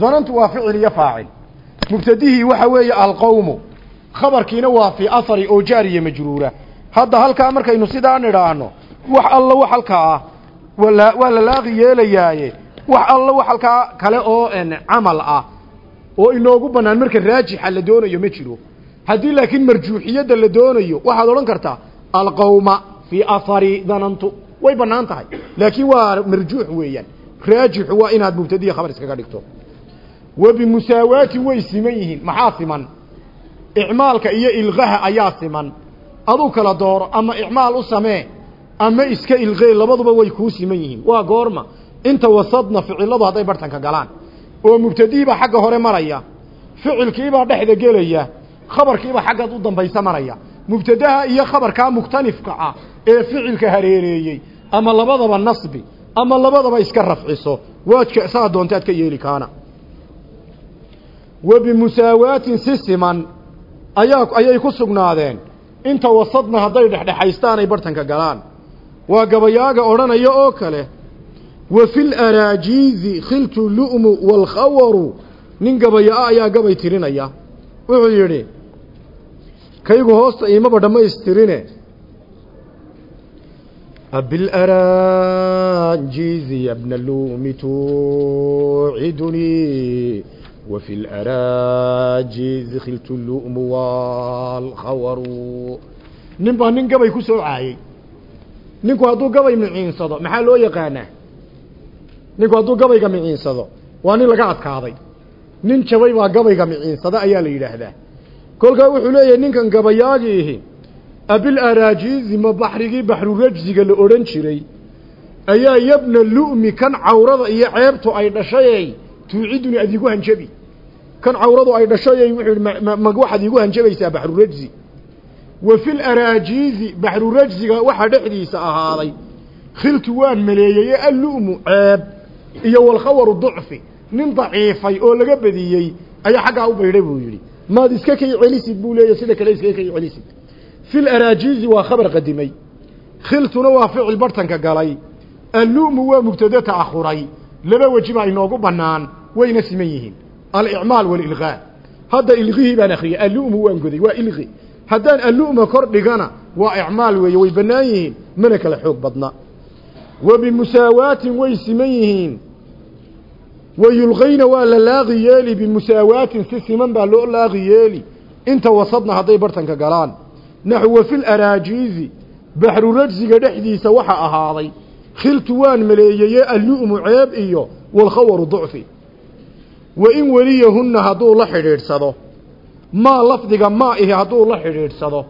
Danantu waa ficil iyo faacil. Mubtadihii waxa weeye alqowmu khabarkiina waa fii ahari oo jaariya majruura. Hadda halkaa markaynu sidaa nidhaahno wax alla wax halkaa ah waa la laaqi yeelayaaye. Wax alla wax halkaa kale oo camal ah oo inoogu bannaan marka raajixa la doonayo ma jiro. Haddii laakiin marjuuxiyadda la doonayo waxaad odhan kartaa alqowma fii ahari danantu. Way bannaan tahay. Laakiin waa marjuux weeyaan. Raajixu waa inaad mubtadiya khabar iskaga dhigto. Wa bimusaawaatin way siman yihiin. Maxaa siman icmaalka iyo ilqaha ayaa siman. Aduu kala dooro ama icmaal u samee ama iska ilqee labaduba way kuu siman yihiin. Waa goorma. Inta wasadna ficiladu hadday bartanka galaan. Oo mubtadihiibaa xagga hore maraya ficilkiibaa dhexda gelaya khabarkiibaa xaggaad u dambaysa maraya. Mubtadaha iyo khabarkaa mukhtalifka ah ee ficilka hareereeyey ama labadaba nasbi ama labadaba iska rafciso waadka saa doontaad ka yeeli kaana. Wa bimusaawaatin si siman ayaa ayay ku sugnaadeen. Inta wasadna hadday dhexdhexaystaan ay bartanka galaan. Waa gabayaaga odhanaya oo kale wa fil araajiizi khiltu lu'mu waalkhawaru nin gabayaa ayaa gabay tirinaya. Wuxuu yidhi kaygu hoosta iimaba dhammaystirine. Abilaraanjiizi yabna lu'mi tuucidunii. وفي الأراجيز خلت اللؤم والخور نبا ننقبا يكسو عاي ninku hadduu gabay miciinsado maxaa loo yaqaanaa ninku hadduu gabayga miciinsado waa nin laga adkaaday nin jabay baa gabayga miciinsada ayaa la yidhaahdaa kolkaa wuxuu leeyahay ninkan gabayaagiihi abil araajiizi ma baxrigii baxrurajsiga la odhan jiray ayaa yabna lu'mi kan cawrada iyo ceebtu ay dhashayey tuuciduni ad iigu hanjabi kan cawradu ay dhashayey wuxuu yidhi ma waxaad iigu hanjabaysaa baxrurajsi wa fil araajiizi baxrurajsiga waxaa dhexdiisa ahaaday khiltu waan maleeyey allu'mu ceeb iyo walkhawaru ducfi nin daciifay oo laga badiyey ayaa xaggaa u baydhay buu yidhi. Maad iska kay celisid buu leeyahy sida kale iskaga kay celisid. Fil araajiizi waa khabar qadimay. Khiltuna waa ficil bartanka galay. Allu'mu waa mubtade ta'akhuray. Laba weji inoogu bannaan wayna siman yihiin alicmaal walilqaa hadda ilqihii baan akhriyey allu'mu waan goday waa ilqi haddaan allu'ma kor dhigana waa icmaal weeye way bannaan yihiin mana kala xoog badna. Wa bimusaawaatin way siman yihiin. Wayulqayna waa la laaqi yeeli bimusaawaatin si siman baa loo laaqi yeeli. Inta wasadna hadday bartanka galaan. Naxu wa fil araajiizi baxrurajsiga dhexdiisa waxa ahaaday. Khiltu waan maleeyeye allu'mu ceeb iyo walkhawaru ducfi wa in weliyahunna hadduu la xidhiidhsado maa lafdiga maa ihi hadduu la xidhiidhsado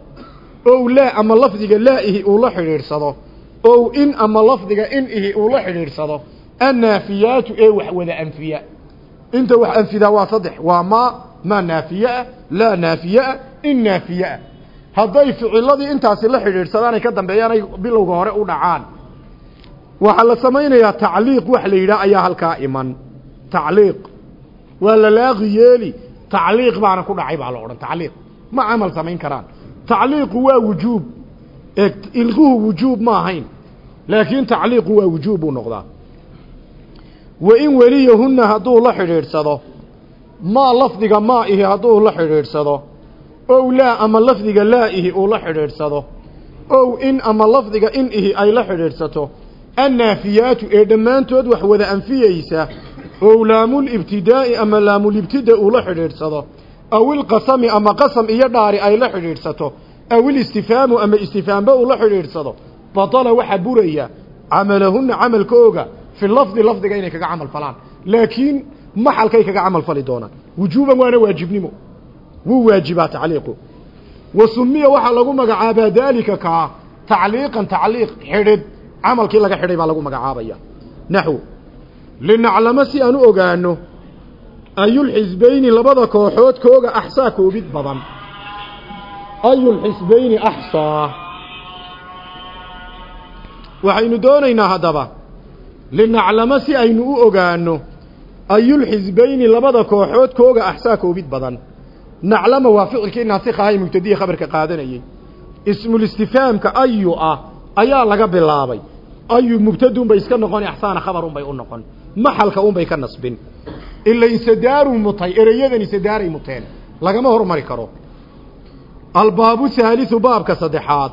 ow laa ama lafdiga laa ihi uu la xidhiidhsado ow in ama lafdiga in ihi uu la xidhiidhsado annaafiyaatu ee wax wada anfiya. Inta wax anfidaa waa saddex waa maa maa naafiyeah laa naafiyeah in naafiyeah hadday ficiladii intaasi la xidhiidhsadaan ay ka dambeeyaan ay bilowga hore u dhacaan. Waxaa la samaynayaa tacliiq wax la yidhaah ayaa halkaa iman. Tacliiq waa la laaqi yeeli. Tacliiq baana ku dhacay baa la odhan. Tacliiq. Ma camal samayn karaan. Tacliiqu waa wujuub. Ilquhu wujuub ma ahayn. Laakiin tacliiqu waa wujuub buu noqdaa. Wa in weliyahunna hadduu la xidhiidhsado maa lafdiga maa ihi hadduu la xidhiidhsado ow laa ama lafdiga laa ihi uu la xidhiidhsado ow in ama lafdiga in ihi ay la xidhiidhsato annaafiyaatu ee dhammaantood wax wada anfiyeysa ow laamulibtidaa'i ama laamulibtida uu la xidhiidhsado aw ilqasami ama qasam iyo dhaari ay la xidhiidhsato aw ilistifhaamu ama istifhaamba uu la xidhiidhsado batala waxaa buraya camalahunna camalkooga fi lafdi lafdiga inay kaga camal falaan laakiin maxalkay kaga camal fali doonaan wujuuban waana waajibnimo wuu waajibaa tacliiqu wa sumiya waxaa lagu magacaabaa daalika kaa tacliiqan tacliiq xidhid camalkii laga xidhay baa lagu magacaabaya naxw linaclamo si aan u ogaano ayulxisbayni labada kooxood kooga axsaa koobid badan. Ayulxisbayni axsaa. Waxaynu doonaynaa haddaba linaclamo si aynu u ogaano ayulxisbayni labada kooxood kooga axsaa koobid badan. Naclama waa ficilkii naasikhahay mubtadiya khabarka qaadanayey ismulistifaamka ayu ah ayaa laga bilaabay. Ayu mubtadunbay iska noqon axsaana khabarunbay u noqon maxalka unbay ka nasbin. Ilain sadaaru mutay ereyadani sadaaray muteen. Lagama hormari karo. Albaabu haaliu baabka saddexaad.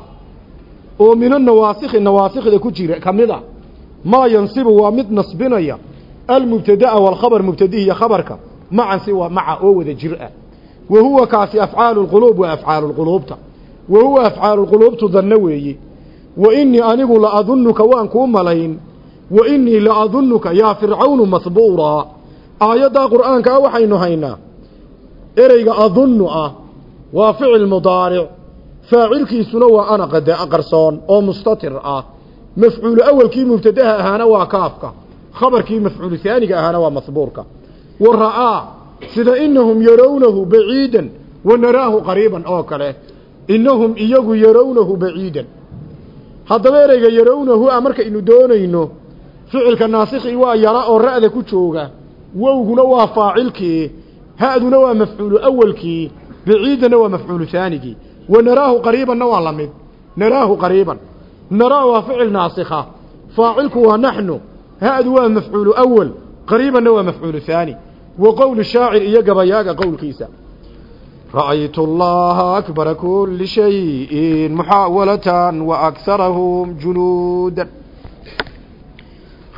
Oo mina nawaasikhi nawaasikda ku jira ka mid a maa yansibu waa mid nasbinaya. Almubtada'a waalkhabar mubtadihiya khabarka macan si maca oo wada jir ah wa huwa kaasi afcaalu lquluub waa afcaalu lquluubta wa huwa afcaalu lquluubtu danno weeye wa inii anigu la adunnuka waan kuu malayn wa inii la adunnuka yaa fircawnu mahbuuraa aayaddaa qur'aanka ah waxaynu haynaa. Ereyga adunnu ah waa ficil mudaaric. Faacilkiisuna waa ana qarsoon oo mustatir ah. Mafcuulu awelkii mubtadaha ahaana waa kaafka. Khabarkii mafcuulu haaniga ahaana waa mahbuurka wa ra'aa sida inahum yarownahu baciidan wa naraahu qariiban oo kale. Inahum iyagu yarownahu baciidan. Haddaba ereyga yarownahu a markaynu doonayno ficilka naasikhi waa yara oo ra'da ku jooga. Wowguna waa faacilkii ha'duna waa mafcuulu awelkii baciidanna waa mafcuulu haanigii wa naraahu qariibanna waa la mid. Naraahu qariiban. Naraa waa ficil naasikha. Faacilku waa naxnu. Ha'du waa mafcuulu awel qariibanna waa mafcuulu haani wa qowlu shaacir iyo gabayaaga qowlkiisa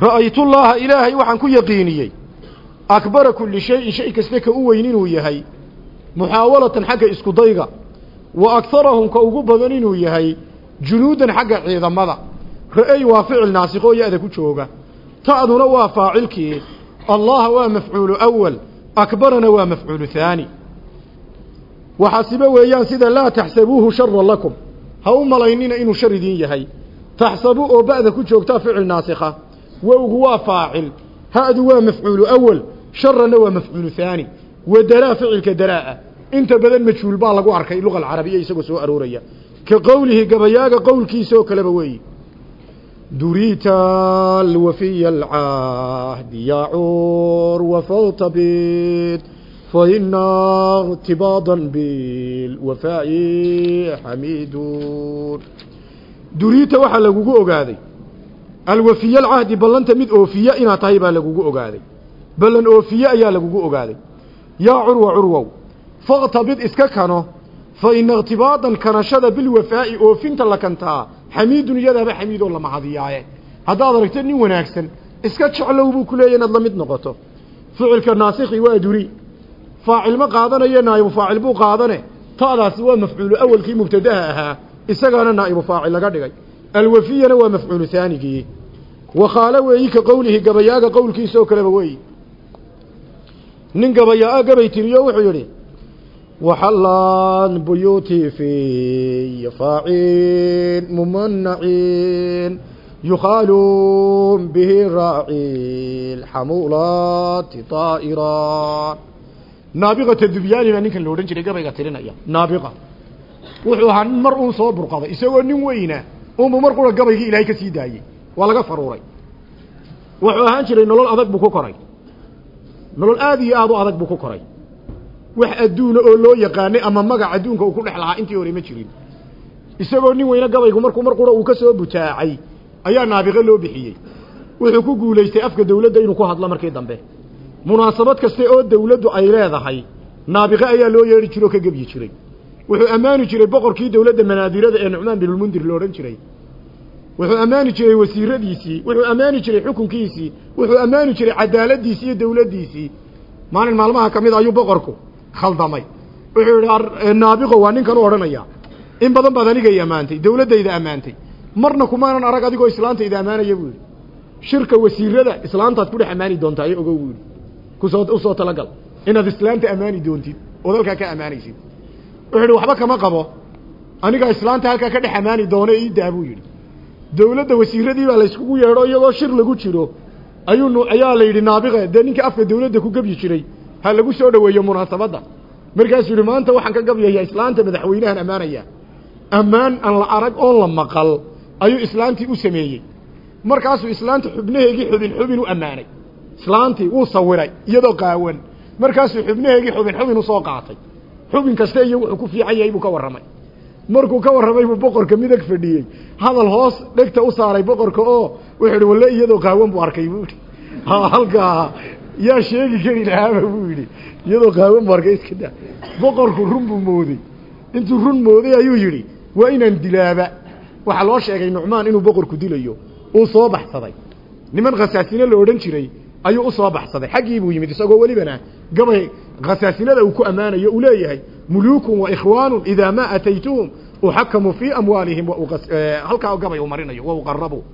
ra'aytullaaha ilaahay waxaan ku yaqiiniyey akbara kulli shayin shay kaste ka u weyn inuu yahay muxaawalatan xagga iskudayga wa akharahum ka ugu badan inuu yahay junuudan xagga ciidamada. Ra'ay waa ficil naasikoo ya-da ku jooga. Ta'duna waa faacilkii. Allaha waa mafcuulu awal akbarana waa mafcuulu haani waxaa siba weeyaan sida laa taxsabuuhu shara lakum. Ha u malaynina inuu shar idiin yahay. Taxsabu oo ba'da ku joogtaa ficil naasikha wowgu waa faacil hadu waa mafcuulu awal sharana waa mafcuulu haani wadaa ficilka daraa inta badan majhuul baa lagu arkay luga alcarabiya isagoo soo arooraya ka qowlihi gabayaaga qowlkiisaoo kaleba weeyi durita alwafiya alcahdi yacuur wafaltabit faina irtibaada bilwafaa'i xamiidun duriita waxaa lagugu ogaaday alwafiy alahd ballanta mid oofiya ina tahay baa lagu ogaaday. Ballan oofiya ayaa lagu ogaaday. Ya'ur wa urwa faqtabid iska kano fa ina iqtibaadan kanashada bilwafaa'i oofinta la kantaa xamiidun iyadaaba xamiidoo la mahadiyaaye haddaad aragto nin wanaagsan iska jeclow buu ku leeyahy inaad la mid noqoto. Ficilka naasikhi waa duri. Faacil ma qaadanayo naa'ibu faacil buu qaadane. Ta'daasi waa mafcuulu awalkii mubtadaha ahaa. Isagaana naa'ibu faacil laga dhigay alwafiyana waa mafcuulu haanigii wakhaalo weeyi ka qowlihi gabayaaga qowlkiisa oo kaleba weeyi. Nin gabayaa-a gabay tiriyo wuxuu yidhi waxallaan buyuutii fi yafaaciin mumanaciin yukhaaluun bihi raaci lxamuulaati daa'iraan naabiqata dubyaali baa ninkan lo odhan jiray gabayga tirinaya naabiqa. Wuxuu ahaa nin mar soo burqaday isagoo nin weyna unbu mar qura gabaygii ilaahay ka sii daayey. Waa laga faruuray. Wuxuu ahaan jiray nolol adag buu ku koray. Nolol aad iyo aad u adag buu ku koray. Wax adduuna oo loo yaqaanay ama magac adduunka uu ku dhex lahaa intii hore ma jirin. Isagoo nin weyne gabaygu markuu mar qura uu ka soo butaacay ayaa naabiqe loo bixiyey. Wuxuu ku guulaystay afka dawladda inuu ku hadlo markii dambe. Munaasabad kaste oo dawladdu ay leedahay naabiqe ayaa loo yeedhi jiroo ka gebyi jiray wuxuu ammaani jiray boqorkii dawladda manaadirada ee nucmaan binulmundir lo odhan jiray. Wuxuu ammaani jiray wasiiradiisii wuxuu ammaani jiray xukunkiisii wuxuu ammaani jiray cadaaladiisii iyo dawladdiisii maalin maalmaha ka mid ayuu boqorku khaldamay. Wuxuu yidhi naabiqo waa ninkan u odhanaya. In badan baad anigay ammaantay dawladdayda ammaantay. Marna kumaanan arag adigoo islaantayda ammaanaya buu yidhi. Shirka wasiirada islaantaad ku dhex ammaani doontaa iyo ogow buu yidhi. Kusoo u soo talagal. Inaad islaanta ammaani doontid ood halkaa ka ammaanaysid wuxuu waxba kama qabo. Anigaa islaanta halkaa ka dhex ammaani doona ii daa buu yidhi. Dawladda wasiiradii baa layskugu yeedho iyagoo shir lagu jiro. Ayuu ayaa la yidhi naabiqe dee ninka afka dawladda ku gebyi jiray ha lagu soo dhoweeyo munaasabadda. Markaasuu yidhi maanta waxaan ka gabyaya islaanta madaxweynahan ammaanaya. Ammaan aan la arag oon la maqal ayuu islaantii u sameeyey. Markaasuu islaanta xubnaheegii xubin xubin u ammaanay. Islaantii wuu sawiray iyadoo qaawan. Markaasuu xubnaheegii xubin xubin u soo qaatay xubin kaste iyo wuxuu ku fiican yahay buu ka warramay. Markuu ka warramay buu boqorka midag fadhiyey. Hadal hoos dhegta u saaray boqorka oo wuxuu idhi walle iyadoo qaawan buu arkay buu idhi halkaa yaa sheegi kari lahaaba buu yidhi. Iyadoo qaawan buu arkay iska daa. Boqorku run buu mooday. Intuu run mooday ayuu yidhi waa inaan dilaaba. Waxaa loo sheegay nucmaan inuu boqorku dilayo uu soo baxsaday. Niman khasaasine la odhan jiray ayuu u soo baxsaday. Xaggii buu yimid isagoo welibana gabay khasaasinada uu ku ammaanayo uu leeyahay muluukun wa ikhwaanun idaa maa ataytuhum uxakamu fii amwaalihim halkaa gabay uu marinayo wa uqarabu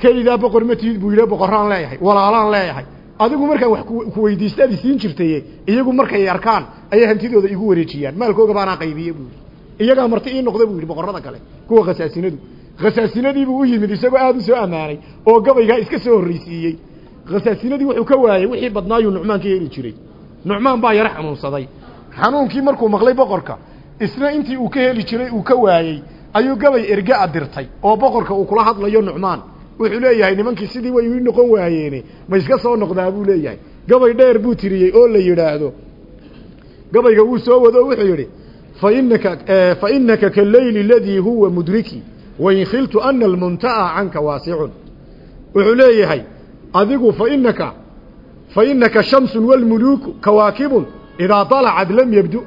kelidaa boqor ma buu yidhi boqoraan leeyahay walaalaan leeyahay. Adigu markaan wax ku weydiista ad isiin jirtaye iyagu markay arkaan ayay hantidooda igu wareejiyaan. Maalkooga baanaa qaybiye buu yidhi. Iyagaa marti ii noqda buu yidhi boqorrada kale kuwa khasaasinadu khasaasinadiibuu u yimid isagoo aada u soo ammaanay oo gabaygaa iska soo horreysiiyey khasaasinadii wuxuu ka waayey wixii badnaayuu nucmaan ka heli jiray nucmaan baa yaro xanuunsaday. Xanuunkii markuu maqlay boqorka isna intii uu ka heli jiray uu ka waayey ayuu gabay erge a dirtay oo boqorka uu kula hadlayo nucmaan. Wuxuu leeyahay nimankii sidii way ii noqon waayeene ma iska soo noqdaa buu leeyahay. Gabay dheer buu tiriyey oo la yidhaahdo. Gabayga wuu soo wado wuxuu yidhi fainaka fainaka kaleyli aladii huwa mudriki wain khiltu ana almunta'a canka waasicun wuxuu leeyahay adigu fainaka shamsun walmuluuku kawaakibun idaa dalacad lam yabdu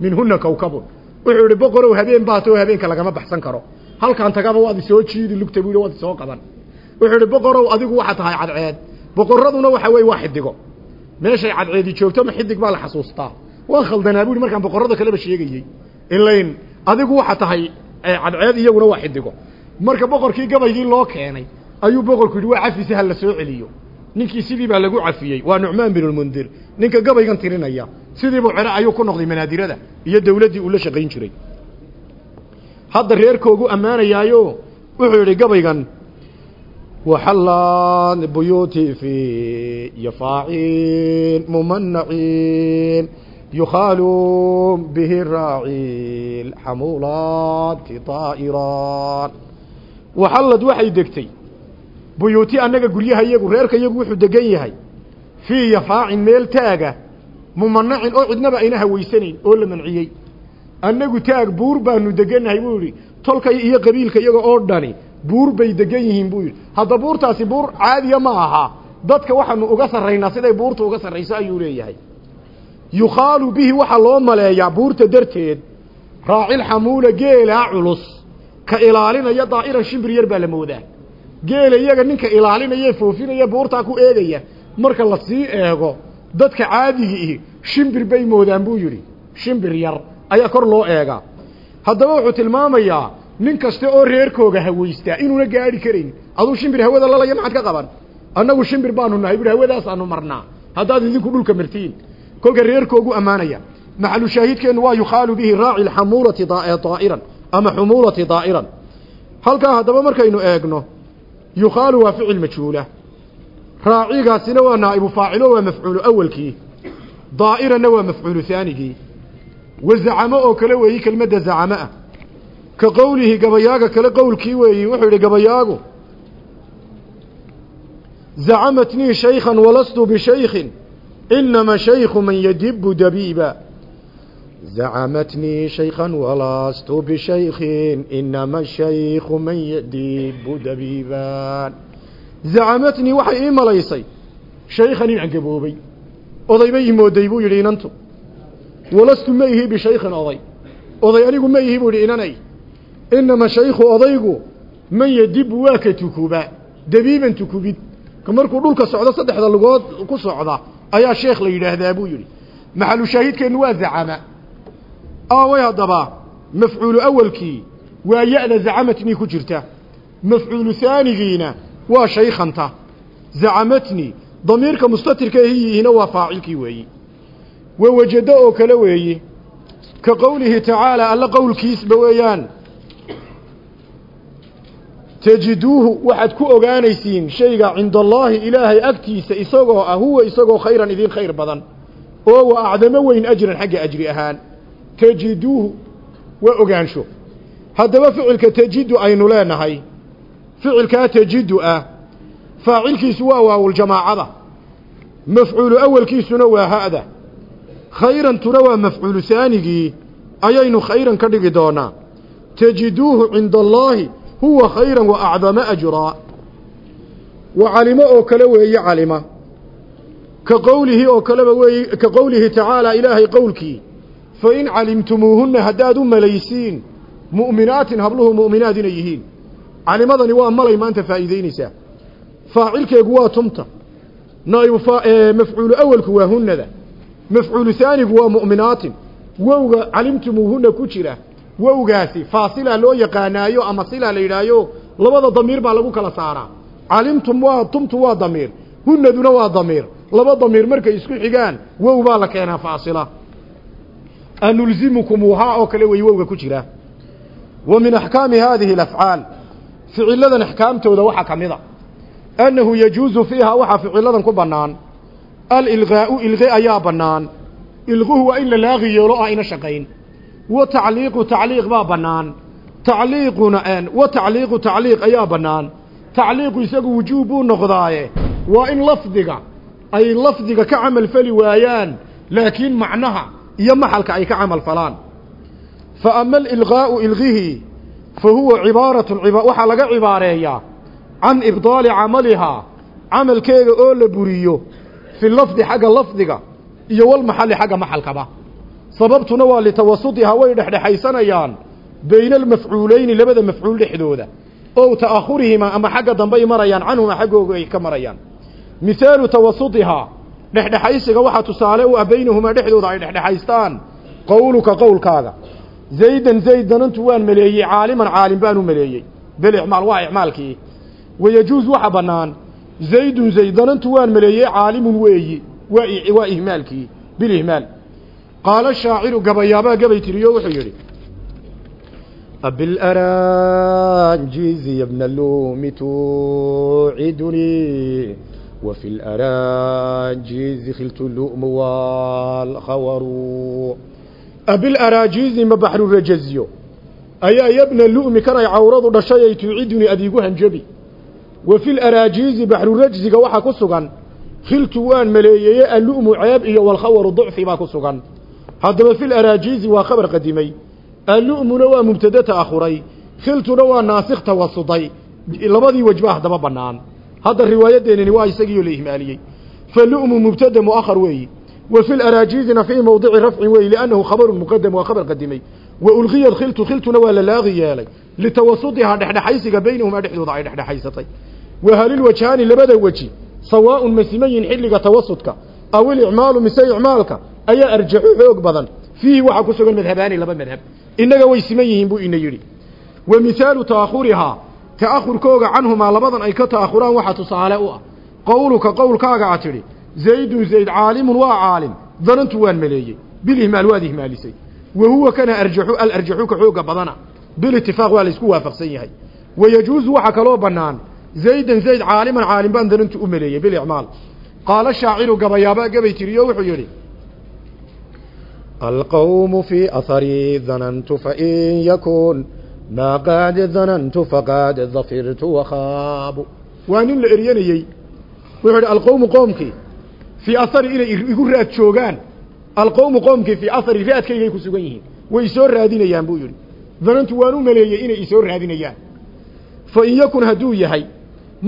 minhuna kowkabun wuxuu idhi boqorow habeen baatoo habeenka lagama baxsan karo. Halkaan tagaba waad isoo jiidi lugta buu waad isoo qaban. Wuxuu boqorow adigu waxaa tahay cadceed. Boqoraduna waxa weeye waa xidigo. Meeshay cadceedi joogto ma xidig baa la xasuustaa. Waan khaldanaa buu markaan boqorada kaleba sheegayey. Ilayn adigu waxa tahay cadceed iyaguna waa xidigo. Marka boqorkii gabaygii loo keenay ayuu boqorku yidhi waa cafise ha la soo celiyo ninkii sidii baa lagu cafiyey. Waa nucmaan binulmundir ninka gabaygan tirinaya. Sidiibuu cere ayuu ku noqday manaadirada iyo dawladdii uu la shaqayn jiray. Hadda reerkoogu ammaanayaayo wuxuu yidhi gabaygan waxallaan buyuuti fi yafaaciin mumanaciin yukhaalu bihi raaciil xamuulaati daa'iraan waxallad waxay degtay buyuuti annaga guryaha iyagu reerka iyagu wuxuu degan yahay. Fii yafaacin meel taaga mumanacin oo cidnaba ayna hawaysanayn oo la manciyey. Annagu taag buur baanu degannahay buu yidhi. Tolkay iyo qabiilka iyaga oo dhani buur bay degan yihiin buu yidhi. Hadda buurtaasi buur caadiya ma aha. Dadka waxaanu uga sarraynaa siday buurta uga sarrayso ayuu leeyahay. Yukhaalu bihi waxaa loo maleeyaa buurta darteed raacil xamuula geelaa culus. Ka ilaalinaya daa'iran shimbir yar baa la moodaa geela iyaga ninka ilaalinaya foofinaya buurtaa ku eegaya. Marka la sii eego dadka caadigii shimbir bay moodaan buu yidhi. Shimbir yar ayaa kor loo eegaa. Haddaba wuxuu tilmaamayaa nin kasta oo reerkooga hawaystaa inuuna gaadhi karayn. Aduu shimbir hawada lalaya maxaad ka qaban? Annagu shimbir baanu nahay buhi hawadaasaanu marnaa. Haddaad idinku dhulka martiin. Kolka reerkoogu ammaanaya maxalu shaahidkeennu waa yukhaalu bihi raaci lxamuulati daa'iran ama xumuulati daa'iran. Halkaa haddaba markaynu eegno yukhaalu waa ficil majhuula raacigaasina waa naa'ibu faacilo waa mafcuulu awalkii daa'iranna waa mafcuulu haanigii wa zacamo oo kale weeyi kelmadda zacamo ah ka qowlihi gabayaaga kale qowlkii weeyi wuxuu yidhi gabayaagu zacamatnii shaykhan walastu bishaykhin inama shaykhu man yadibu zacamatnii shaykhan walastu bishaykhin inama shaykhu man yadibu dabiiban zacamatnii waxay ii malaysay shaykhan in angaboobay odaybay ii mooday buu yidhi inantu walastu ma ihi bishaykhin oday oday anigu ma ihi buu yidhi inanay inama shaykhu odaygu man yadibu waa ka tukuba dabiiban tukubid ka markuu dhulka socdo saddexda lugood ku socda ayaa sheekh la yidhaahdaa buu yidhi maxalu shaahidkeennu waa zacama aaway haddaba mafcuulu awalkii waa ya-da zacamatnii ku jirta mafcuulu haanigiina waa shaykhanta zacamatnii damiirka mustatirka hiyihiina waa faacilkii weeyi wa wajado oo kale weeyi ka qowlihi tacaala alla qowlkiisba weeyaan tajiduuhu waxaad ku ogaanaysiin shayga cinda allaahi ilaahay agtiisa isagoo ah huwa isagoo khayran idiin khayr badan oo wa acdamo weyn ajran xagga ajri ahaan tajiduuhu waa ogaansho. Haddaba ficilka tajidu aynu leenahay ficilkaa tajidu ah faacilkiisu waa waawuljamaacada mafcuulu awalkiisuna waa ha'da. Khayrantuna waa mafcuulu haanigii ayaynu khayran ka dhigi doonaa. Tajiduuhu cinda allaahi huwa khayran wa acdama ajraa wa calimo oo kale weeye calima. Ka qowlihi oo kaleba weeye ka qowlihi tacaala ilaahay qowlkii fa in calimtumuuhunna haddaad u malaysiin mu'minaatin habluhu mu'minaad inay yihiin calimadani waa malay maanta faa'iidaynaysaa faacilkeegu waa tumta naa'ibu mafcuulu awalku waa hunnada mafcuulu haanigu waa mu'minaatin wowga calimtumuuhunna ku jira wowgaasi faasila loo yaqaanaayo ama sila la yidhaayo labada damiir baa lagu kala saaraa calimtum waa tumtu waa damiir hunaduna waa damiir laba damiir markay isku xigaan wow baa la keenaa faasila anulzimukumuhaa oo kale wey wowga ku jira wa min axkaami haadihi alafcaal ficiladan axkaamtooda waxaa ka mid a annahu yajuusu fiiha waxaa ficiladan ku bannaan. Alilqaau ilqi ayaa bannaan. Ilquhu waa in la laaqi yeelo ina shaqayn. Wa tacliiqu tacliiq baa bannaan. Tacliiquna wa tacliiqu tacliiq ayaa bannaan. Tacliiqu isagu wujuub buu noqdaaye. Waa in lafdiga ay lafdiga ka camal fali waayaan laakiin macnaha iyo maxalka ay ka camal falaan. Fa ama alilqaa'u ilqihii fa huwa cibaaratun waxaa laga cibaareeyaa can ibdaali camalihaa camalkeega oo la buriyo fi lafdi xagga lafdiga iyo walmaxalli xagga maxalkaba. Sababtuna waa litawasudihaa way dhexdhexaysanayaan bayna almafcuuleyni labada mafcuul dhexdooda. Ow ta'ahurihimaa ama xagga dambey marayaan canhumaa xaggooga ay ka marayaan. Mihaalu tawasudihaa dhexdhexaysiga waxaa tusaale u ah baynahumaa dhexdooda ay dhexdhexaystaan. Qowluka qowlkaaga. Zaydan zaydanantu waan maleeyey caaliman caalim baan u maleeyey. Bel icmaal waa icmaalkii. Wayajuus waxa banaan zaydun zaydanantu waan maleeyey caalimun weeyi. Waa waa ihmaalkii. Bilihmaal qaala shaaciru gabayaabaa gabay tiriyo wuxuu yidhi abilranjiz yabna lumi tucidunii وفي الأرانجيز خلت اللؤم والخور أبالأراجيز ما بحر الرجزيو أيا يا ابن اللؤم كان يعورض دشاي توعدني أديقو هنجبي وفي الأراجيز بحر الرجز وحا كسغان خلت وان مليي اللؤم عيب إيا والخور ضعف ما كسغان هذا في الأراجيز وخبر قديمي اللؤمنا waa mubtada ta'akhuray khiltuna waa naasikh tawasuday labadii wajba hadaba banaan hadda riwaayadeenani waa isagiyo la ihmaaliyey. Falu'mu mubtada muakhar weeyi. Wa fi laraajiizina fii mawdici rafcin weeyi liannahu khabarun muqadam waa khabar qadimay wa ulqiyad khiltu khiltuna waa la laaqi yeelay. Litawasudihaa dhexdhexaysiga baynahumaa dhexdooda ay dhexdhexaysatay. Wa halilwajhaani labada weji sawaaun masimayin xilliga tawasudka aw ilicmaalu mise icmaalka ayaa arjaxu xoog badan. Fiihi waxaa ku sugan madhabaani laba madhab. Innaga way siman yihiin buu ta'ahurkooga canhumaa labadan ay ka ta'ahuraan waxaa tusaale u ah. Qowluka qowlkaaga a tidhi zaydun zayd caalimun waa caalim. Danantu waan maleeyey. Bilihmaal waad ihmaalisay wa huwa kana arjaxu alarjaxu ka xooga badana. Bilitifaaq waa laysku waafaqsan yahay. Wayajuuzu waxaa kaloo bannaan zaydan zayd caaliman caalim baan danantu u maleeyey. Bilicmaal qaala shaaciru gabayaabaa gabay tiriyo wuxuu yidhi maa qaad danantu faqaad dafirtu wakhaabu waa nin la eryanayey. Wuxuu idhi alqowmu qoomkii fii ahari inay igu raad joogaan. Alqowmu qoomkii fii ahari raadkaygay ku sugan yihiin. Way isoo raadinayaan buu yidhi. Danantu waan u maleeyey inay isoo raadinayaan. Fa in yakun hadduu yahay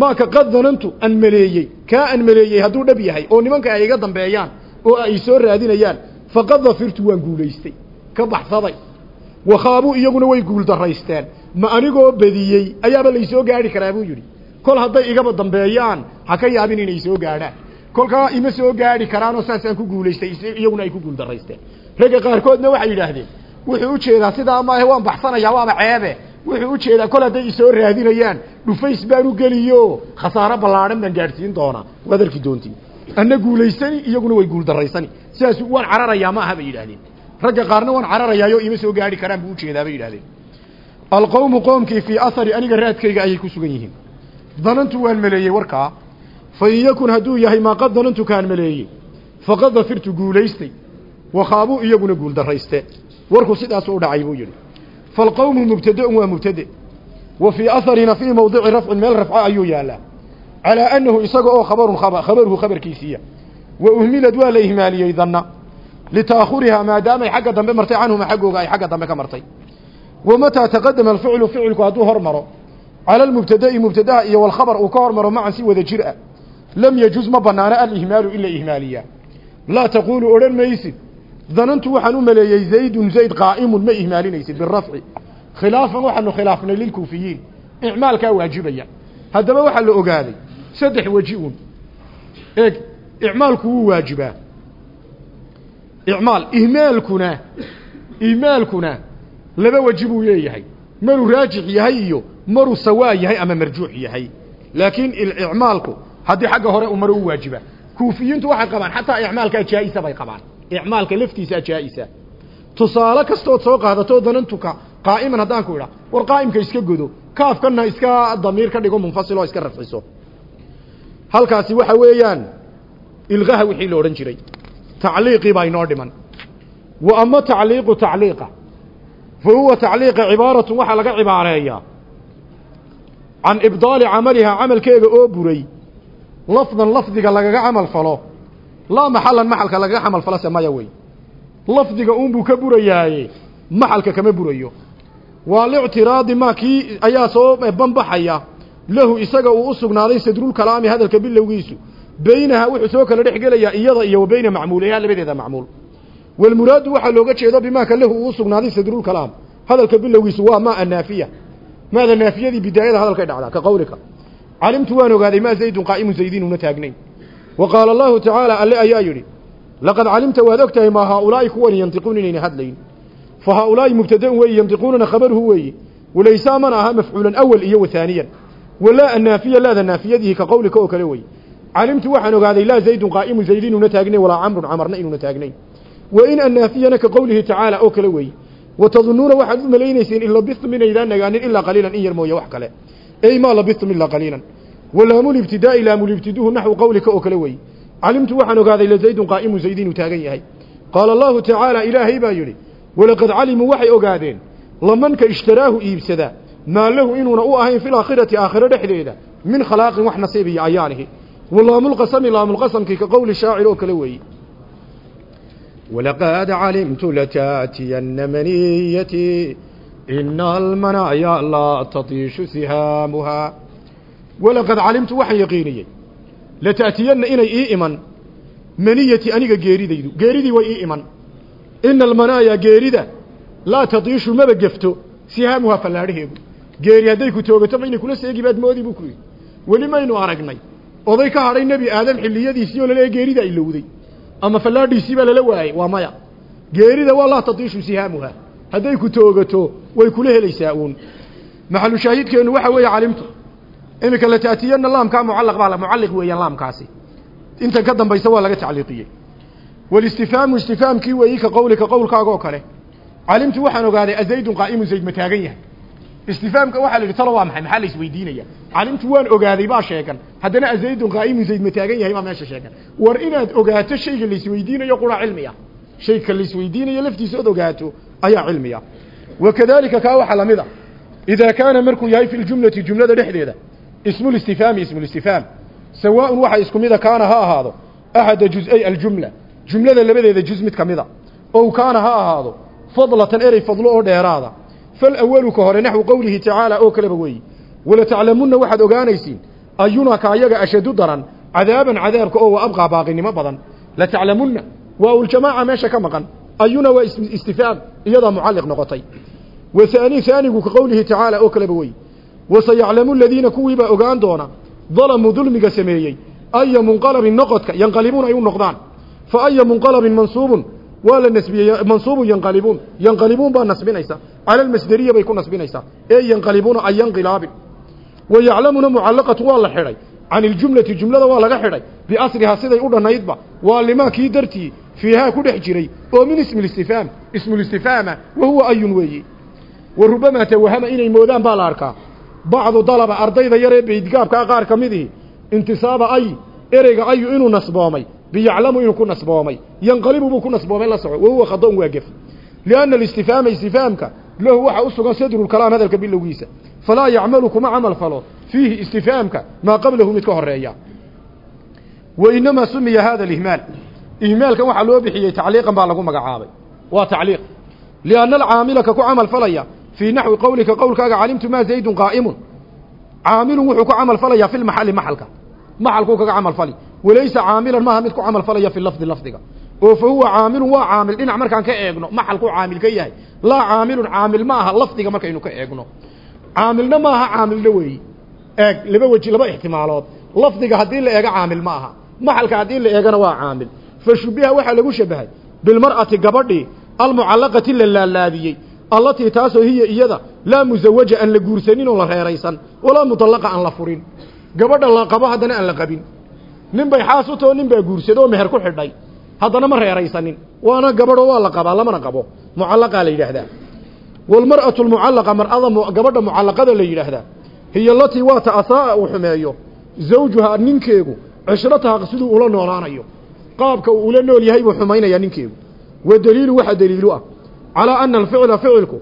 maa ka qad danantu an maleeyey kaa an maleeyey hadduu dhab yahay oo nimanka ay iga dambeeyaan oo ay isoo raadinayaan faqad dafirtu waan guulaystay. Ka baxsaday wakhaabuu iyaguna way guul daraysteen ma anigoo badiyey ayaaba laysoo gaadhi karaa buu yidhi. Kol hadday igaba dambeeyaan ha ka yaabin inay soo gaadhaan. Kolkaa ima soo gaadhi karaanoo saasaan ku guulaystay iyaguna ay ku guul daraysteen ragga qaarkoodna waxay yidhaahdeen wuxuu u jeedaa sidaa maahe waan baxsanayaa waaba ceebe. Wuxuu u jeedaa kol hadday isoo raadinayaan dhufays baan u geliyo khasaaro ballaadhan baan gaadhsiin doonaa. Waad arki doontiin anna guulaysani iyaguna way guul daraysani sidaas waan cararayaa ma aha bay yidhahdeen ragga qaarna waan cararayaayo ima soo gaadhi karaan buu u jeedaa bay yidhahdeen alqowmu qoomkii fii ahari aniga raadkayga ayay ku sugan yihiin. Danantu waan maleeyey warkaa fa in yakun hadduu yahay maa qad danantu kaan maleeyey faqad dafirtu guulaystay wakhaabuu iyaguna guul darayste warku sidaasu u dhacay buu yidhi. Faalqowmu mubtadaun waa mubtade. Wa fii aharina fii mawdici rafcin meel rafco ayuu yaalaa. Calaa annahu isaga oo khabarun khabaruhu khabarkiisiiya. Wa uhmilad waa la ihmaaliyey danna litaakhurihaa maadaamay xagga dambe martay canhuma xaggooga ay xagga dambe ka martay mataa taqadama alficlu ficilku hadduu hor maro cala almubtada'i mubtadaha iyo walkhabar uu ka hor maro macan si wada jir ah lam yajuz ma banaano alihmaalu in la ihmaaliyaa laa taquulu odhan maysid danantu waxaan u maleeyey zaydun zayd qaa'imun ma ihmaalinaysid birafci khilaafan waxaanu khilaafnay lilkuufiyiin icmaalkaa waajibaya haddaba waxaa la ogaaday saddex weji un eeg icmaalku icmaal ihmaalkuna ihmaalkuna laba weji buu leeyahay. Maruu raajix yahay iyo maruu sawaa yahay ama marjuux yahay. Laakiin icmaalku haddii xagga hore u maro u waajibaa kuufiyiintu waxay qabaan xataa icmaalkaa jaa-isa bay qabaan. Icmaalka laftiisaa jaa-isa. Tusaale kastood soo qaadato danantuka qaa'iman haddaan ku idha war qaa'imka iska godo kaafkana iska damiir ka dhigo munfasil oo iska rafciso. Halkaasi waxa weeyaan ilqaha wixii la odhan jiray tacliiqii baa inoo dhiman. Wa ama tacliiqu tacliiqa fa huwa tacliiqa cibaaratun waxaa laga cibaareeyaa. Can ibdaali camalihaa camalkeega oo buray lafdan lafdiga lagaga camal falo laa maxalan maxalka lagaga camal falo se maya wey. Lafdiga uunbuu ka burayaaye maxalka kama burayo. Waa lictiraadi maa kii ayaa soo banbaxaya lahu isaga uu u sugnaaday sadrulkalaami hadalka bilowgiisu beynaha wuxuu soo kala dhex gelayaa iyada iyo wa beyna macmuulayha labadeeda macmuul. Walmuraadu waxaa looga jeedo bimaa ka lahu uu sugnaaday sadrulkalaam hadalka bilowgiisu waa maa anaafiya. Maada naafiyadii bidaayada hadalkay dhacdaa ka qowlika. Calimtu waan ogaaday maa zaydun qaa'imun zaydiin una taagnayn wa qaala allahu tacaala alle ayaa yidhi laqad calimta waad og tahay maa haaulaa'i kuwani yantiquun inayna hadlayn. Fa haaulaa'i mubtadaun weeye yantiquunana khabaruhu weeye. Walaysaa mana aha mafcuulan awal iyo wathaaniyan walaa annaafiya laada naafiyadihi ka qowlika oo kale weeye calimtu waxaan ogaaday laa zaydun qaa'imun zayd inuuna taagnayn walaa camrun camarna inuuna taagnayn wa in annaafiyana ka qowlihi tacaala oo kale weeye watadunnuuna waxaad u malaynayseen in labistum inaydaan nagaanin ilaa qaliilan in yar mooye wax kale ey maa labistum ilaa qaliilan walaamulibtidaa'i laamulibtiduhu naxwu qowlika oo kale weeye calimtu waxaan ogaaday lazaydun qaa'imun zayd inuu taagan yahay qaala allahu tacaala ilaahay baa yidhi walaqad calimuu waxay ogaadeen lamanka ishtaraahu iibsada maa lahu inuuna u ahayn fi laakhirati aakhiro dhexdeeda min khalaaqin wax nasiib iyo laamulqasami laamulqasamkii ka qowli shaacir oo kale weeye walaqad calimtu lataatiyana maniyatii ina almanaaya laa tatiishu sihaamuhaa walaqad calimtu waxaan yaqiiniyey lataatiyana inay ii iman maniyati aniga geeridaydu geeridii way ii iman. Ina almanaayaa geerida laa tatiishu maba gefto sihaamuhaa fallaadhaheegu geeri hadday ku toogatoba inay kula seegi baad moodi buu ku yidhi. Weli maynu aragnay oday ka hadhay nebi aadam xilliyadiisii oo laleeya geerida ilowday ama fallaadhiisii baa lala waayay waa maya. Geerida waa laa tatiishu sihaamuha. Hadday ku toogato way kula helaysaa uun. Maxalu shaahiidkeennu waxa weeye calimtu iminka la taatiyana laamkaa ah mucallaq baa mucalliq weeyaan laamkaasi. Intan ka dambaysa waa laga tacliiqiyey. Walistifhaamu istifaamkii weeyi ka qowlika qowlkaaga oo kale. Calimtu waxaan ogaaday azaydun qaa'imun zayd ma taagan yahay istifaamka waxaa la yidhi talo waa maxay? Maxaa la isweydiinaya calimtu waan ogaaday baa sheegan. Haddana azaydun qaa'imun zayd ma taagan yahay baa meesha sheegan. War inaad ogaato shayga la isweydiinayo qura cilmi ah shayka la isweydiinayo laftiisa ood ogaato ayaa cilmi ah wakadalika kaa waxaa la mid a idaa kaana markuu yahay fi ljumlati jumlada dhexdeeda ismulistifaami ismulistifaam sawaaun waxa isku mida kaana ha ahaado axada juz-ay aljumla. Jumlada labadeeda juz mid ka mida. Ow kaana ha ahaado fadlatan erey fadlo oo dheeraada falawalu ka hore naxwu qowlihi tacaala oo kaleba weeyi walataclamunna waxaad ogaanaysiin ayuna ka ayaga ashadu daran cadaaban cadaabka oo wa abqaa baaqinimo badan lataclamunna waa uljamaaca meesha ka maqan ayuna waa istifaaq iyadaa mucalliq noqotay wa haani haanigu ka qowlihi tacaala oo kaleba weeyi wasayaclamu aladiina kuwiibaa ogaan doona dalamuu dulmiga sameeyey aya munqalabin noqodka yanqalibuun ay u noqdaan fa munqalabin mansuubun waa la nasbiyey mansuubun yanqalibuun yanqalibuun baa nasbinaysa. Cala almasderiya bay ku nasbinaysaa ee yanqalibuuna an yanqilaabin. Wa yaclamuna mucallaqatu waa la xidhay. Can iljumlati jumlada waa laga xidhay. Biasrihaa siday u dhannaydba. Waa limaa kii dartii fiihaa ku dhex jiray. Oo min ismi listifaam ismulistifaama wa huwa ayun weeyi. Wa rubamaa tawahama inay moodaan baa la arkaa. Bacdu dalaba ardayda yaree baydgaabkaa qaar ka midii intisaaba ay ereyga ayu inuu nasboomay biyaclamu inuu ku nasboomay yanqalibu buu ku nasboomay la soco wahuwa khadon waa gef lianna alistifaama istifaamka lahu waxaa u sugan sadrulkalaam hadalka bilowgiisa falaa yacmalu kuma camal falo fiihi istifaamka maa qablahu mid ka horreeya wa inamaa sumiya hada alihmaal ihmaalkan waxaa loo bixiyey tacliiqan baa lagu magacaabay waa tacliiq lianna alcaamila ka ku camal falaya fii naxwi qowlika qowlkaaga calimtu maa zaydun qaa'imun caamilun wuxuu ku camal falayaa filmaxali maxalka maxalkuu kaga camal fali falaya fi lafdi lafdiga. Oo fa huwa caamilun waa caamil dhinac markaan ka eegno maxalku caamil ka yahay. Laa caamilun caamil ma aha lafdiga markaynu ka eegno. Caamilna ma aha caamilna weeyi. Eeg laba weji laba ixtimaalood lafdiga haddii la eego caamil ma aha maxalka haddii la eegana waa caamil. Fa shubiha waxaa lagu shabahay. Bilmar'ati gabadhii almucallaqati la laalaadiyey. Allatii taasoo hiya iyada laa musawaja aan la guursanin oo la reeraysan walaa mutallaqa aan la furin. Gabadha la qabo haddana aan la qabin nin bay xaas u nin baa guursado oo meher ku xidhay. Haddana ma reeraysanin. Waana gabadho waa la qabaa lamana qabo. Mucallaqaa la yidhaahdaa. Walmar'atu almucallaqa mar'ada gabadha mucallaqada la yidhaahdaa. Hiya alatii waa ta asaa'a uu xumeeyo. Zawjuhaa ninkeegu. Cishrataha siduu ula noolaanayo. Qaabka uu ula nool yahay buu xumaynayaa ninkeegu. Wa daliilu waxa daliilu ah. Calaa ana alficla ficilku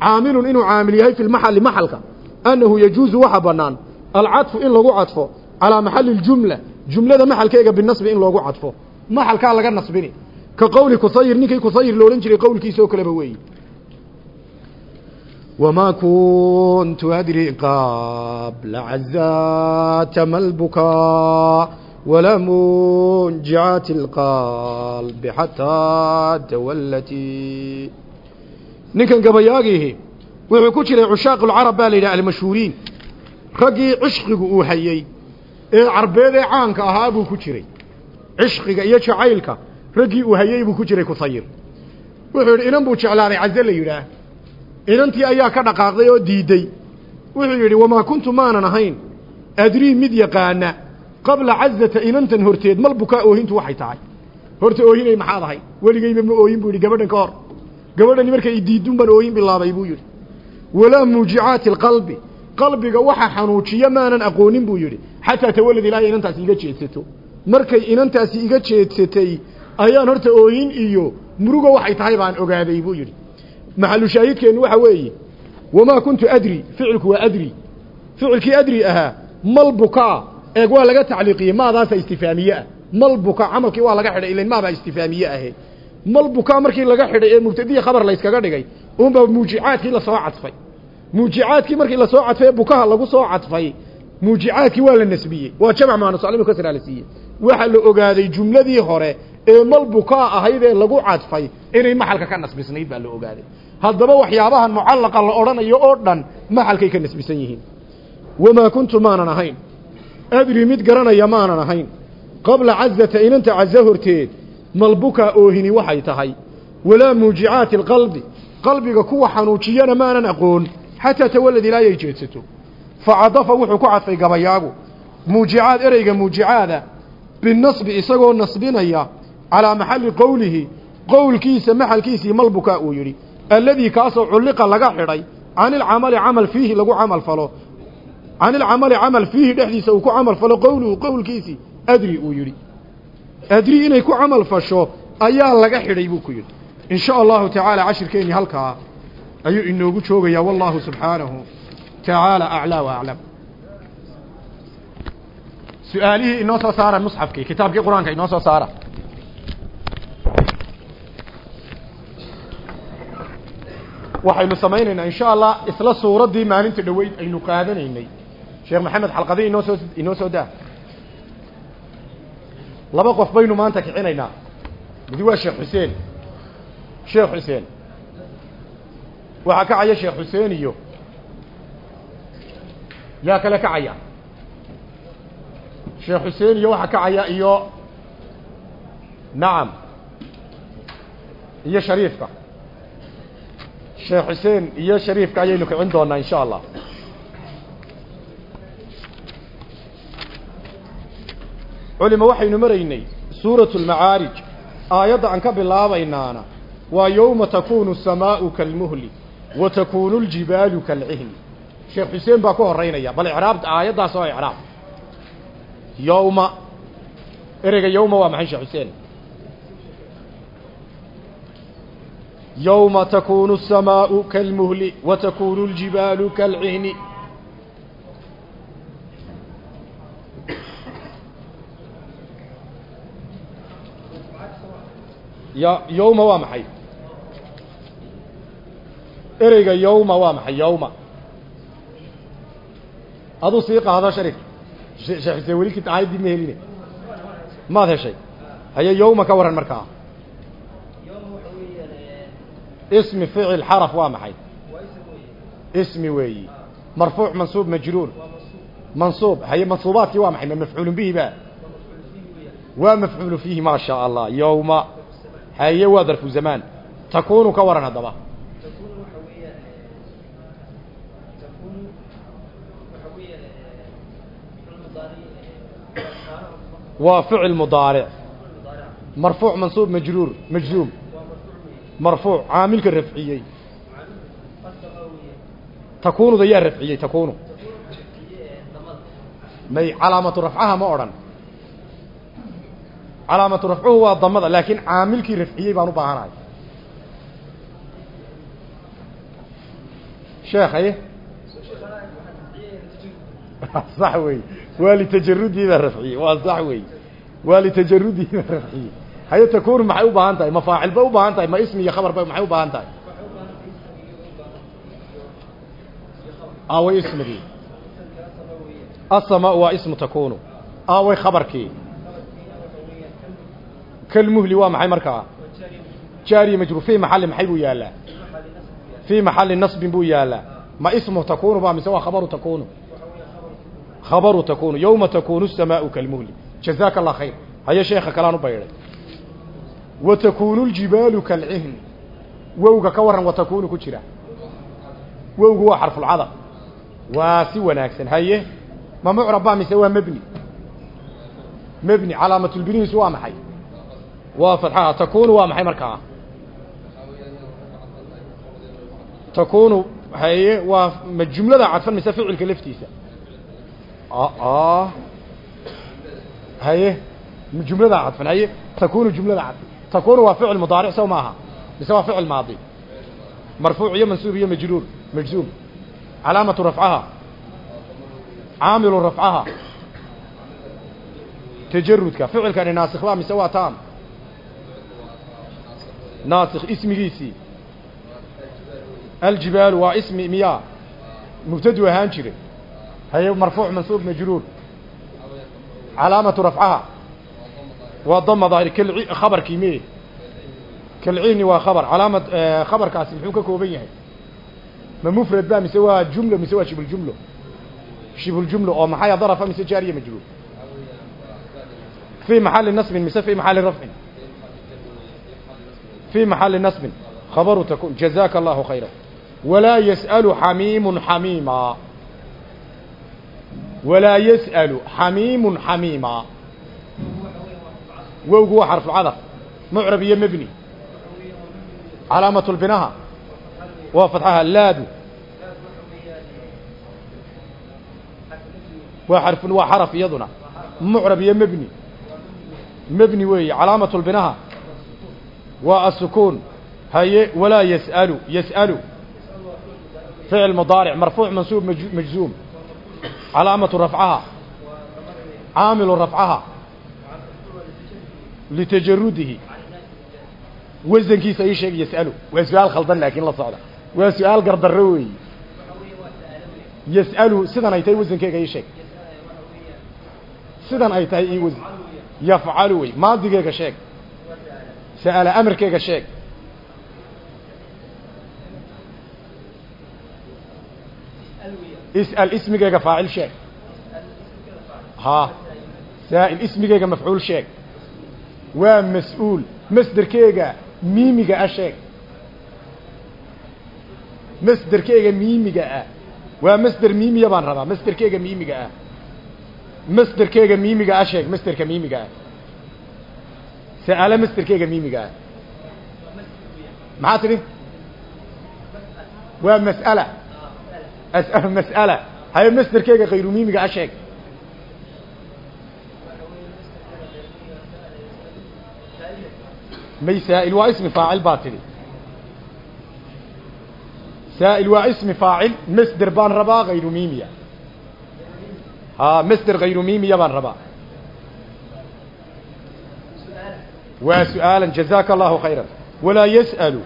caamilun inuu caamil yahay fi lmaxali maxalka. Annahu yajuusu waxa bannaan. Alcadfu in lagu cadfo calaa maxali اljumla jumlada maxalkeega binasbi in loogu cadfo maxalkaa laga nasbini ka qowli kusayir ninkii kusayir loodhan jiray qowlkiisa oo kaleba weeyi wamaa kuntu adri qabla cazaata ma lbukaa ولا منجعات القلب حتى تولتي ninkan gabayaagiihi wuxuu ku jiray cushaaqul carab baa la yidhaha almashhuuriin ee carbeed ee caanka ahaa buu ku jiray. Cishqiga iyo jacaylka raggii uu hayey buu ku jiray kusayir wuxuu yidhi inan buu jeclaaday caze la yidhaah. Inantii ayaa ka dhaqaaqday oo diidey wuxuu yidhi wamaa kuntu maanan ahayn. Adrii mid yaqaana qabla cazata inantan horteed mal bukaa oohintu waxay tahay. Horta oohinay maxaad ahay? Weligeyba ma ooyin buu yidhi gabadhan ka hor. Gabadhani markay diidun baan ooyin bilaabay buu yidhi. Walaa muujicaati alqalbi. Qalbiga waxa xanuujiya maanan aqoonin buu yidhi xataa tawalad ilaahay inantaasi iga jeedsato. Markay inantaasi iga jeedsatay ayaan horta ooyin iyo muruga waxay tahay baan ogaaday buu yidhi. Maxalu shaahidkeennu waxa weeye wamaa kuntu adri ficilku waa adri. Ficilkii adri ahaa mal bukaa eeg waa laga tacliiqiyey maadaasa istifaamiye ah. Mal bukaa camalkii waa laga xidhay ilain maabaa istifaamiye ahayd mal bukaa markii laga xidhay ee mubtadiya khabar layskaga dhigay unbaa muujicaadkii la soo cadfay. Muujicaadkii markii la soo cadfay ee bukaha lagu soo cadfay muujicaadkii waa la nasbiyey. Waa jamac maanusalimu kasraa la siiyey waxaa la ogaaday jumladii hore ee mal bukaa ahayd ee lagu cadfay inay maxalka ka nasbisnayd baa la ogaaday. Haddaba waxyaabahan mucallaqa la odhanayo oo dhan maxalkay ka nasbisan yihiin. Wamaa kuntu maanan ahayn. Adri mid garanaya maanan ahayn. Qabla cazata inanta cazo horteed malbukaa oohini waxay tahay. Walaa muujicaati alqalbi qalbiga kuwa xanuujiyana maanan aqoon. Xataa tawalad ilaa ay jeedsato facadafa wuxuu ku cadfay gabayaagu muujicaad ereyga muujicaada binasbi isagoo nasbinaya calaa maxalli qowlihi qowlkiisa maxalkiisii malbukaa uu yidhi alladii kaasoo culliqa laga xidhay can ilcamali camal fiihi lagu camal falo can ilcamali camal fiihi dhexdiisa uu ku camal falo qowluhu qowlkiisii adri uu yidhi adri inay ku camal fasho ayaa laga xidhay buu ku yidhi in sha allahu tacaala cashirkeennii halkaa ayuu inoogu joogayaa wallahu subxaanahu tacaala aclaa wa aclam su'aalihii inoo soo saara musxafkii kitaabkii qur'aanka inoo soo saara waxaynu samaynaynaa insha allah isla suuraddii maalinta dhoweyd aynu qaadanaynay sheekh maxamed xalqadi inoo soo inoo soo daa laba qof baynu maanta kicinaynaa midi waa sheekh xuseen sheekh xuseen waxaa kacaya sheekh xuseen iyo yaa kale kacaya. Sheekh xuseen iyo waxaa kacaya iyo nacam iyo shariifka. Sheekh xuseen iyo shariifka ayaynu kicin doonaa insha allah. Culima waxaynu maraynay suuratu lmacaarij aayadda aan ka bilaabaynaana waa yowma takuunu asamaau kalmuhli wa takuunu ljibaalu kalcihni sheekh xuseen baa ku horeynaya bal icraabta aayaddaas oo icraab. Yowma ereyga yowma waa maxay sheekh xuseen? Yowma takuunu asamaau kalmuhli wa takuunu ljibaalu kalcihni ya yowma waa maxay? Ereyga yowma waa maxay yowma aduu sii qaado sharif sheekh weli kit aayaddii ma heline. Maad heshay? Haye yowma ka waran markaa. Ismi ficil xaraf waa maxay? Ismi weeyi. Marfuuc mansuub majruur. Mansuub haye mansuubaadkii waa maxay? Ma mafcuulun bihi ba waa mafcuulu fiihi maa shaa allah. Yowma haye waa darfu zamaan takunu ka waran haddaba waa ficil mudaaric marfuuc mansuub majruur majzuum. Marfuuc caamilka rafciyey. Takunuda yaa rafciyey takunu may calaamatu rafcaha ma odhan. Calaamatu rafcuhu waa damada laakiin caamilkii rafciyey baan u baahanahay. Sheekhaye sax wey waa litajarudii baa rafciyey. Waa sax wey waa litajarudii baa rafciyey. Haye takunu maxay u baahan tahay? Ma faacil bay u baahan tahay? Ma ismi iyo khabar bay maxay u baahan tahay? Aaway ismigii. Asama waa ismu takunu aaway khabarkii. Kalmuhli waa maxay markaa? Jaariya majruur. Fii maxalli maxay buu yaallaa? Fii maxalli nasbin buu yaallaa. Ma ismu takunu ba mise waa khabaru takunu khabaru takunu yowma takunu الsamaau kalmuhli jazaaka allah khayr haye sheekha kalaan u baydhay wa takunu ljibaalu kalcihni wowga ka warran wa takunu ku jira wowgu waa xarfulcadab waa si wanaagsan haye ma mucrab ba mise waa mebni mebni calaamatulbinihiisu waa maxay waa fatxaha takunu waa maxay markaa takunu haye waa jumlada cadfan mise ficilka laftiisa haye jumlada cadfan haye takunu jumlada cadfan takunu waa ficil mudaaric sow maaha mise waa ficil maadi marfuuc iyo mansuub iyo majruur majzuum calaamatu rafcaha caamilu rafcaha tajarudka ficilkani naasikh ba mise waa taam naasikh ismigiisii aljibaalu waa ismi miyaa mubtadu ahaan jiray haye marfuuc mansuub majruur calaamatu rafcaha waa dama daahir kalci khabarkii me kalciini waa khabar calaamad khabarkaasi muxuu ka kooban yahay ma mufrad ba mise waa jumlo mise waa shibhuljumlo shibhuljumlo oo maxay darafa mise jaariya majruur في محل نصب mise في محل رفع في محل نصب خبر تكون جزاك الله خيرا ولا يسأل حميم حميما walaa yas'alu xamiimun xamiima wowgu waa xarfu cadaf mucrab iyo mebni calaamatulbinaha waa fatxaha laadu waa xarfun waa xaraf iyaduna mucrab iyo mebni mebni weeye calaamatulbinaha waa asukuun haye walaa yas'alu yas'alu ficil mudaaric marfuuc mansuub majzuum calaamatu rafcaha. Caamilu rafcaha. Litajarudihi wasankiisa ii sheeg yas'alu waa su'aal khaldan laakiin la socda. Waa su'aal gardarro weeye yas'alu sidan ay tahay wasankeega ii sheeg. Sidan ay tahay ii wasan yafcalu wey maadigeega sheeg. Sa'ala amarkeega sheeg. is'al ismigeyga faacil sheeg. Ha. Saa'il ismigeyga mafcuul sheeg. Waa mas'uul. Masderkeega miimiga ah sheeg. Masderkeega miimiga ah. Waa masder miimiya baan rabaa. Masderkeega miimiga ah. Masderkeega miimiga ah sheeg. Masderka miimiga ah. Sa'aalo masderkeega miimiga ah. Maxaa tidhi? Waa mas'ala as'alu mas'ala haye masderkeega khayru miimiga a sheeg may saa'il waa ismi faacil baa tidhi saa'il waa ismi faacil masder baan rabaa khayru miimiya haa masder khayru miimiya baan rabaa waa su'aalan jazaaka allahu khayran walaa yas'alu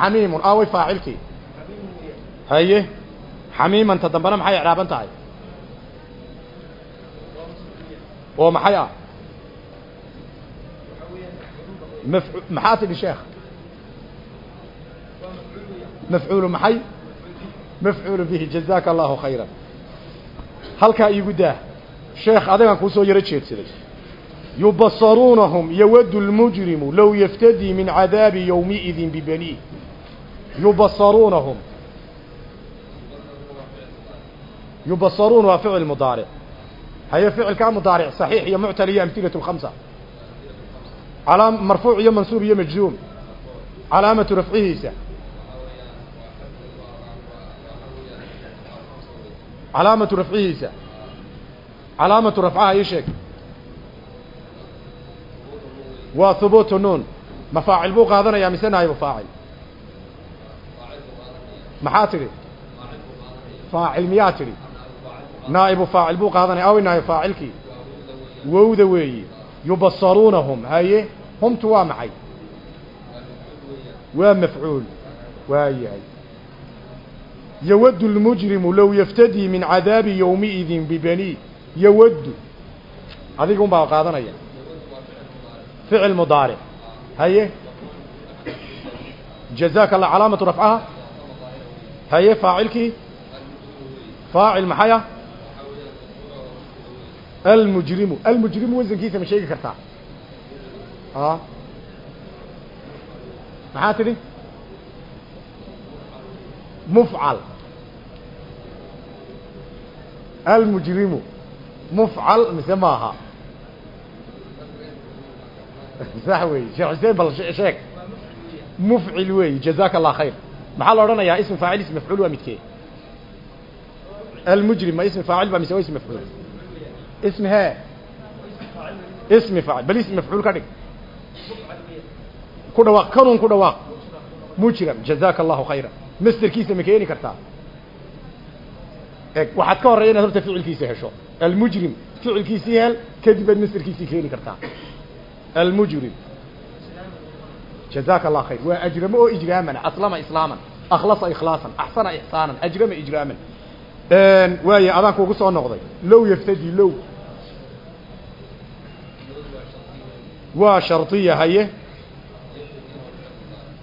xamiimun ah way faacilkii haye xamiimanta dambana maxay icraaban tahay? Oo maxay ah? Maxaa tidhi sheekh? Mafcuulu maxay? Mafcuulu bihi jazaaka allahu khayra halkaa iigu daah sheekh adagaan kuu soo yaro jeedsaday yubasaruunahum yawadu lmujrimu low yaftadii min cadaabi yowmiidin bibaniih yubasaruunahum yubasaruun waa ficil mudaaric haye ficilkaa mudaaric saxiix iyo muctal iyo amhilatu lkhamsa calaa marfuuc iyo mansuub iyo majzuum calaamatu rafcihiisa calaamatu rafcihiisa calaamatu rafcaha ii sheeg waa hubuutu nuun ma faacil buu qaadanayaa mise naayibu faacil maxaa tidhi faacil miyaa tidhi naa'ibu faacil buu qaadanaya aw inahay faacilkii wowda weeyi yubasaruunahum haye humtu waa maxay waa mafcuul waayahay yawaddu lmujrimu low yaftadii min cadaabi yowmiidin bibanii yawaddu adiga un baa qaadanaya ficil mudaaric haye jazaaka allah calaamatu rafcaha haye faacilkii faacil maxaya almujrimu almujrimu wasankiisa ma sheegi kartaa maxaa tidhi mufcal almujrimu mufcal mise maaha sax wey sheekh xuseen bal sheeg mufcil wey jazaaka allah khayr maxaa la odhanayaa ism faacil ism mafcuul waa midkee almujrim ma ismi faacil ba mise waa ism mafcuul ism he ismi faacil. Bal ism mafcuul ka dhig. Ku dhawaaq. Kanun ku dhawaaq. Mujram jazaaka allahu khayra masterkiisa ma keeni kartaa? Eg waxaad ka horreya inaad horta ficilkiisa hesho. Almujrim ficilkiisii hel kadib baad masterkiisii keeni kartaa. Almujrim. Jazaaka allah khayr. Waa ajramo oo ijraaman. Aslama islaaman. Akhlasa ikhlaasan. Axsana ixsaanan. Ajrama ijraaman. Waaye adaanku ugu soo noqday waa shardiya haye.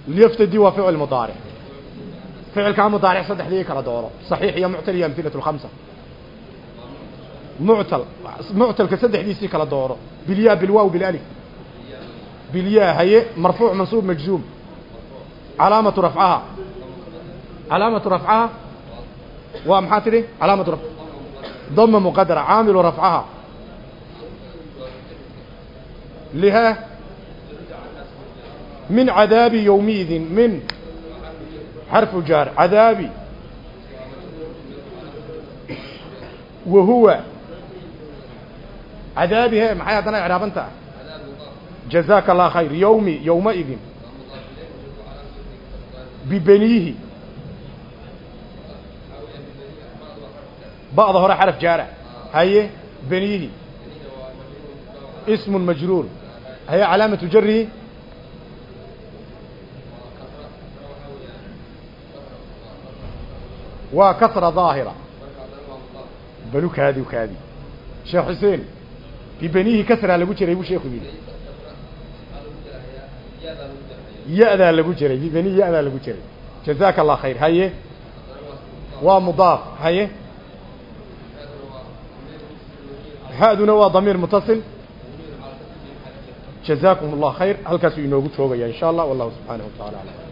Yaftadi waa ficil mudaaric ficilkaa mudaaric saddexdii kala dooro. Saxiix iyo muctal iyo amhilatu lkhamsa muctal muctalka saddexdiisii kala dooro. Bilyaa bilwaaw bilalif bilyaa haye marfuuc mansuub majzuum. Calaamatu rafcaha. Calaamatu rafcaha? Waa maxaa tidhi? Calaamatu dama muqadara caamilu rafcaha liha min cadaabi yowmiidin min xarfu jaar cadaabi wa huwa cadaabi he maxay haddana icraabanta jazaaka allah khayr yowmi yowmaidin bibeniihi ba'da hore xaraf jaara haye beniihi ismun majruur haye calaamatu jarihi waa kasra daahira balu kaadi kaadi sheekh xuseen bibeniihi kasraa lagu jiray buu sheeku yidhi ya-daa lagu jiray bibenihi ya-daa lagu jiray jazaaka allah khayr haye waa mudaaf haye ha-duna waa mutasil jazaakum allah khayr halkaasuu inoogu joogaya in sha allah wallahu subxaanahu wa tacala alam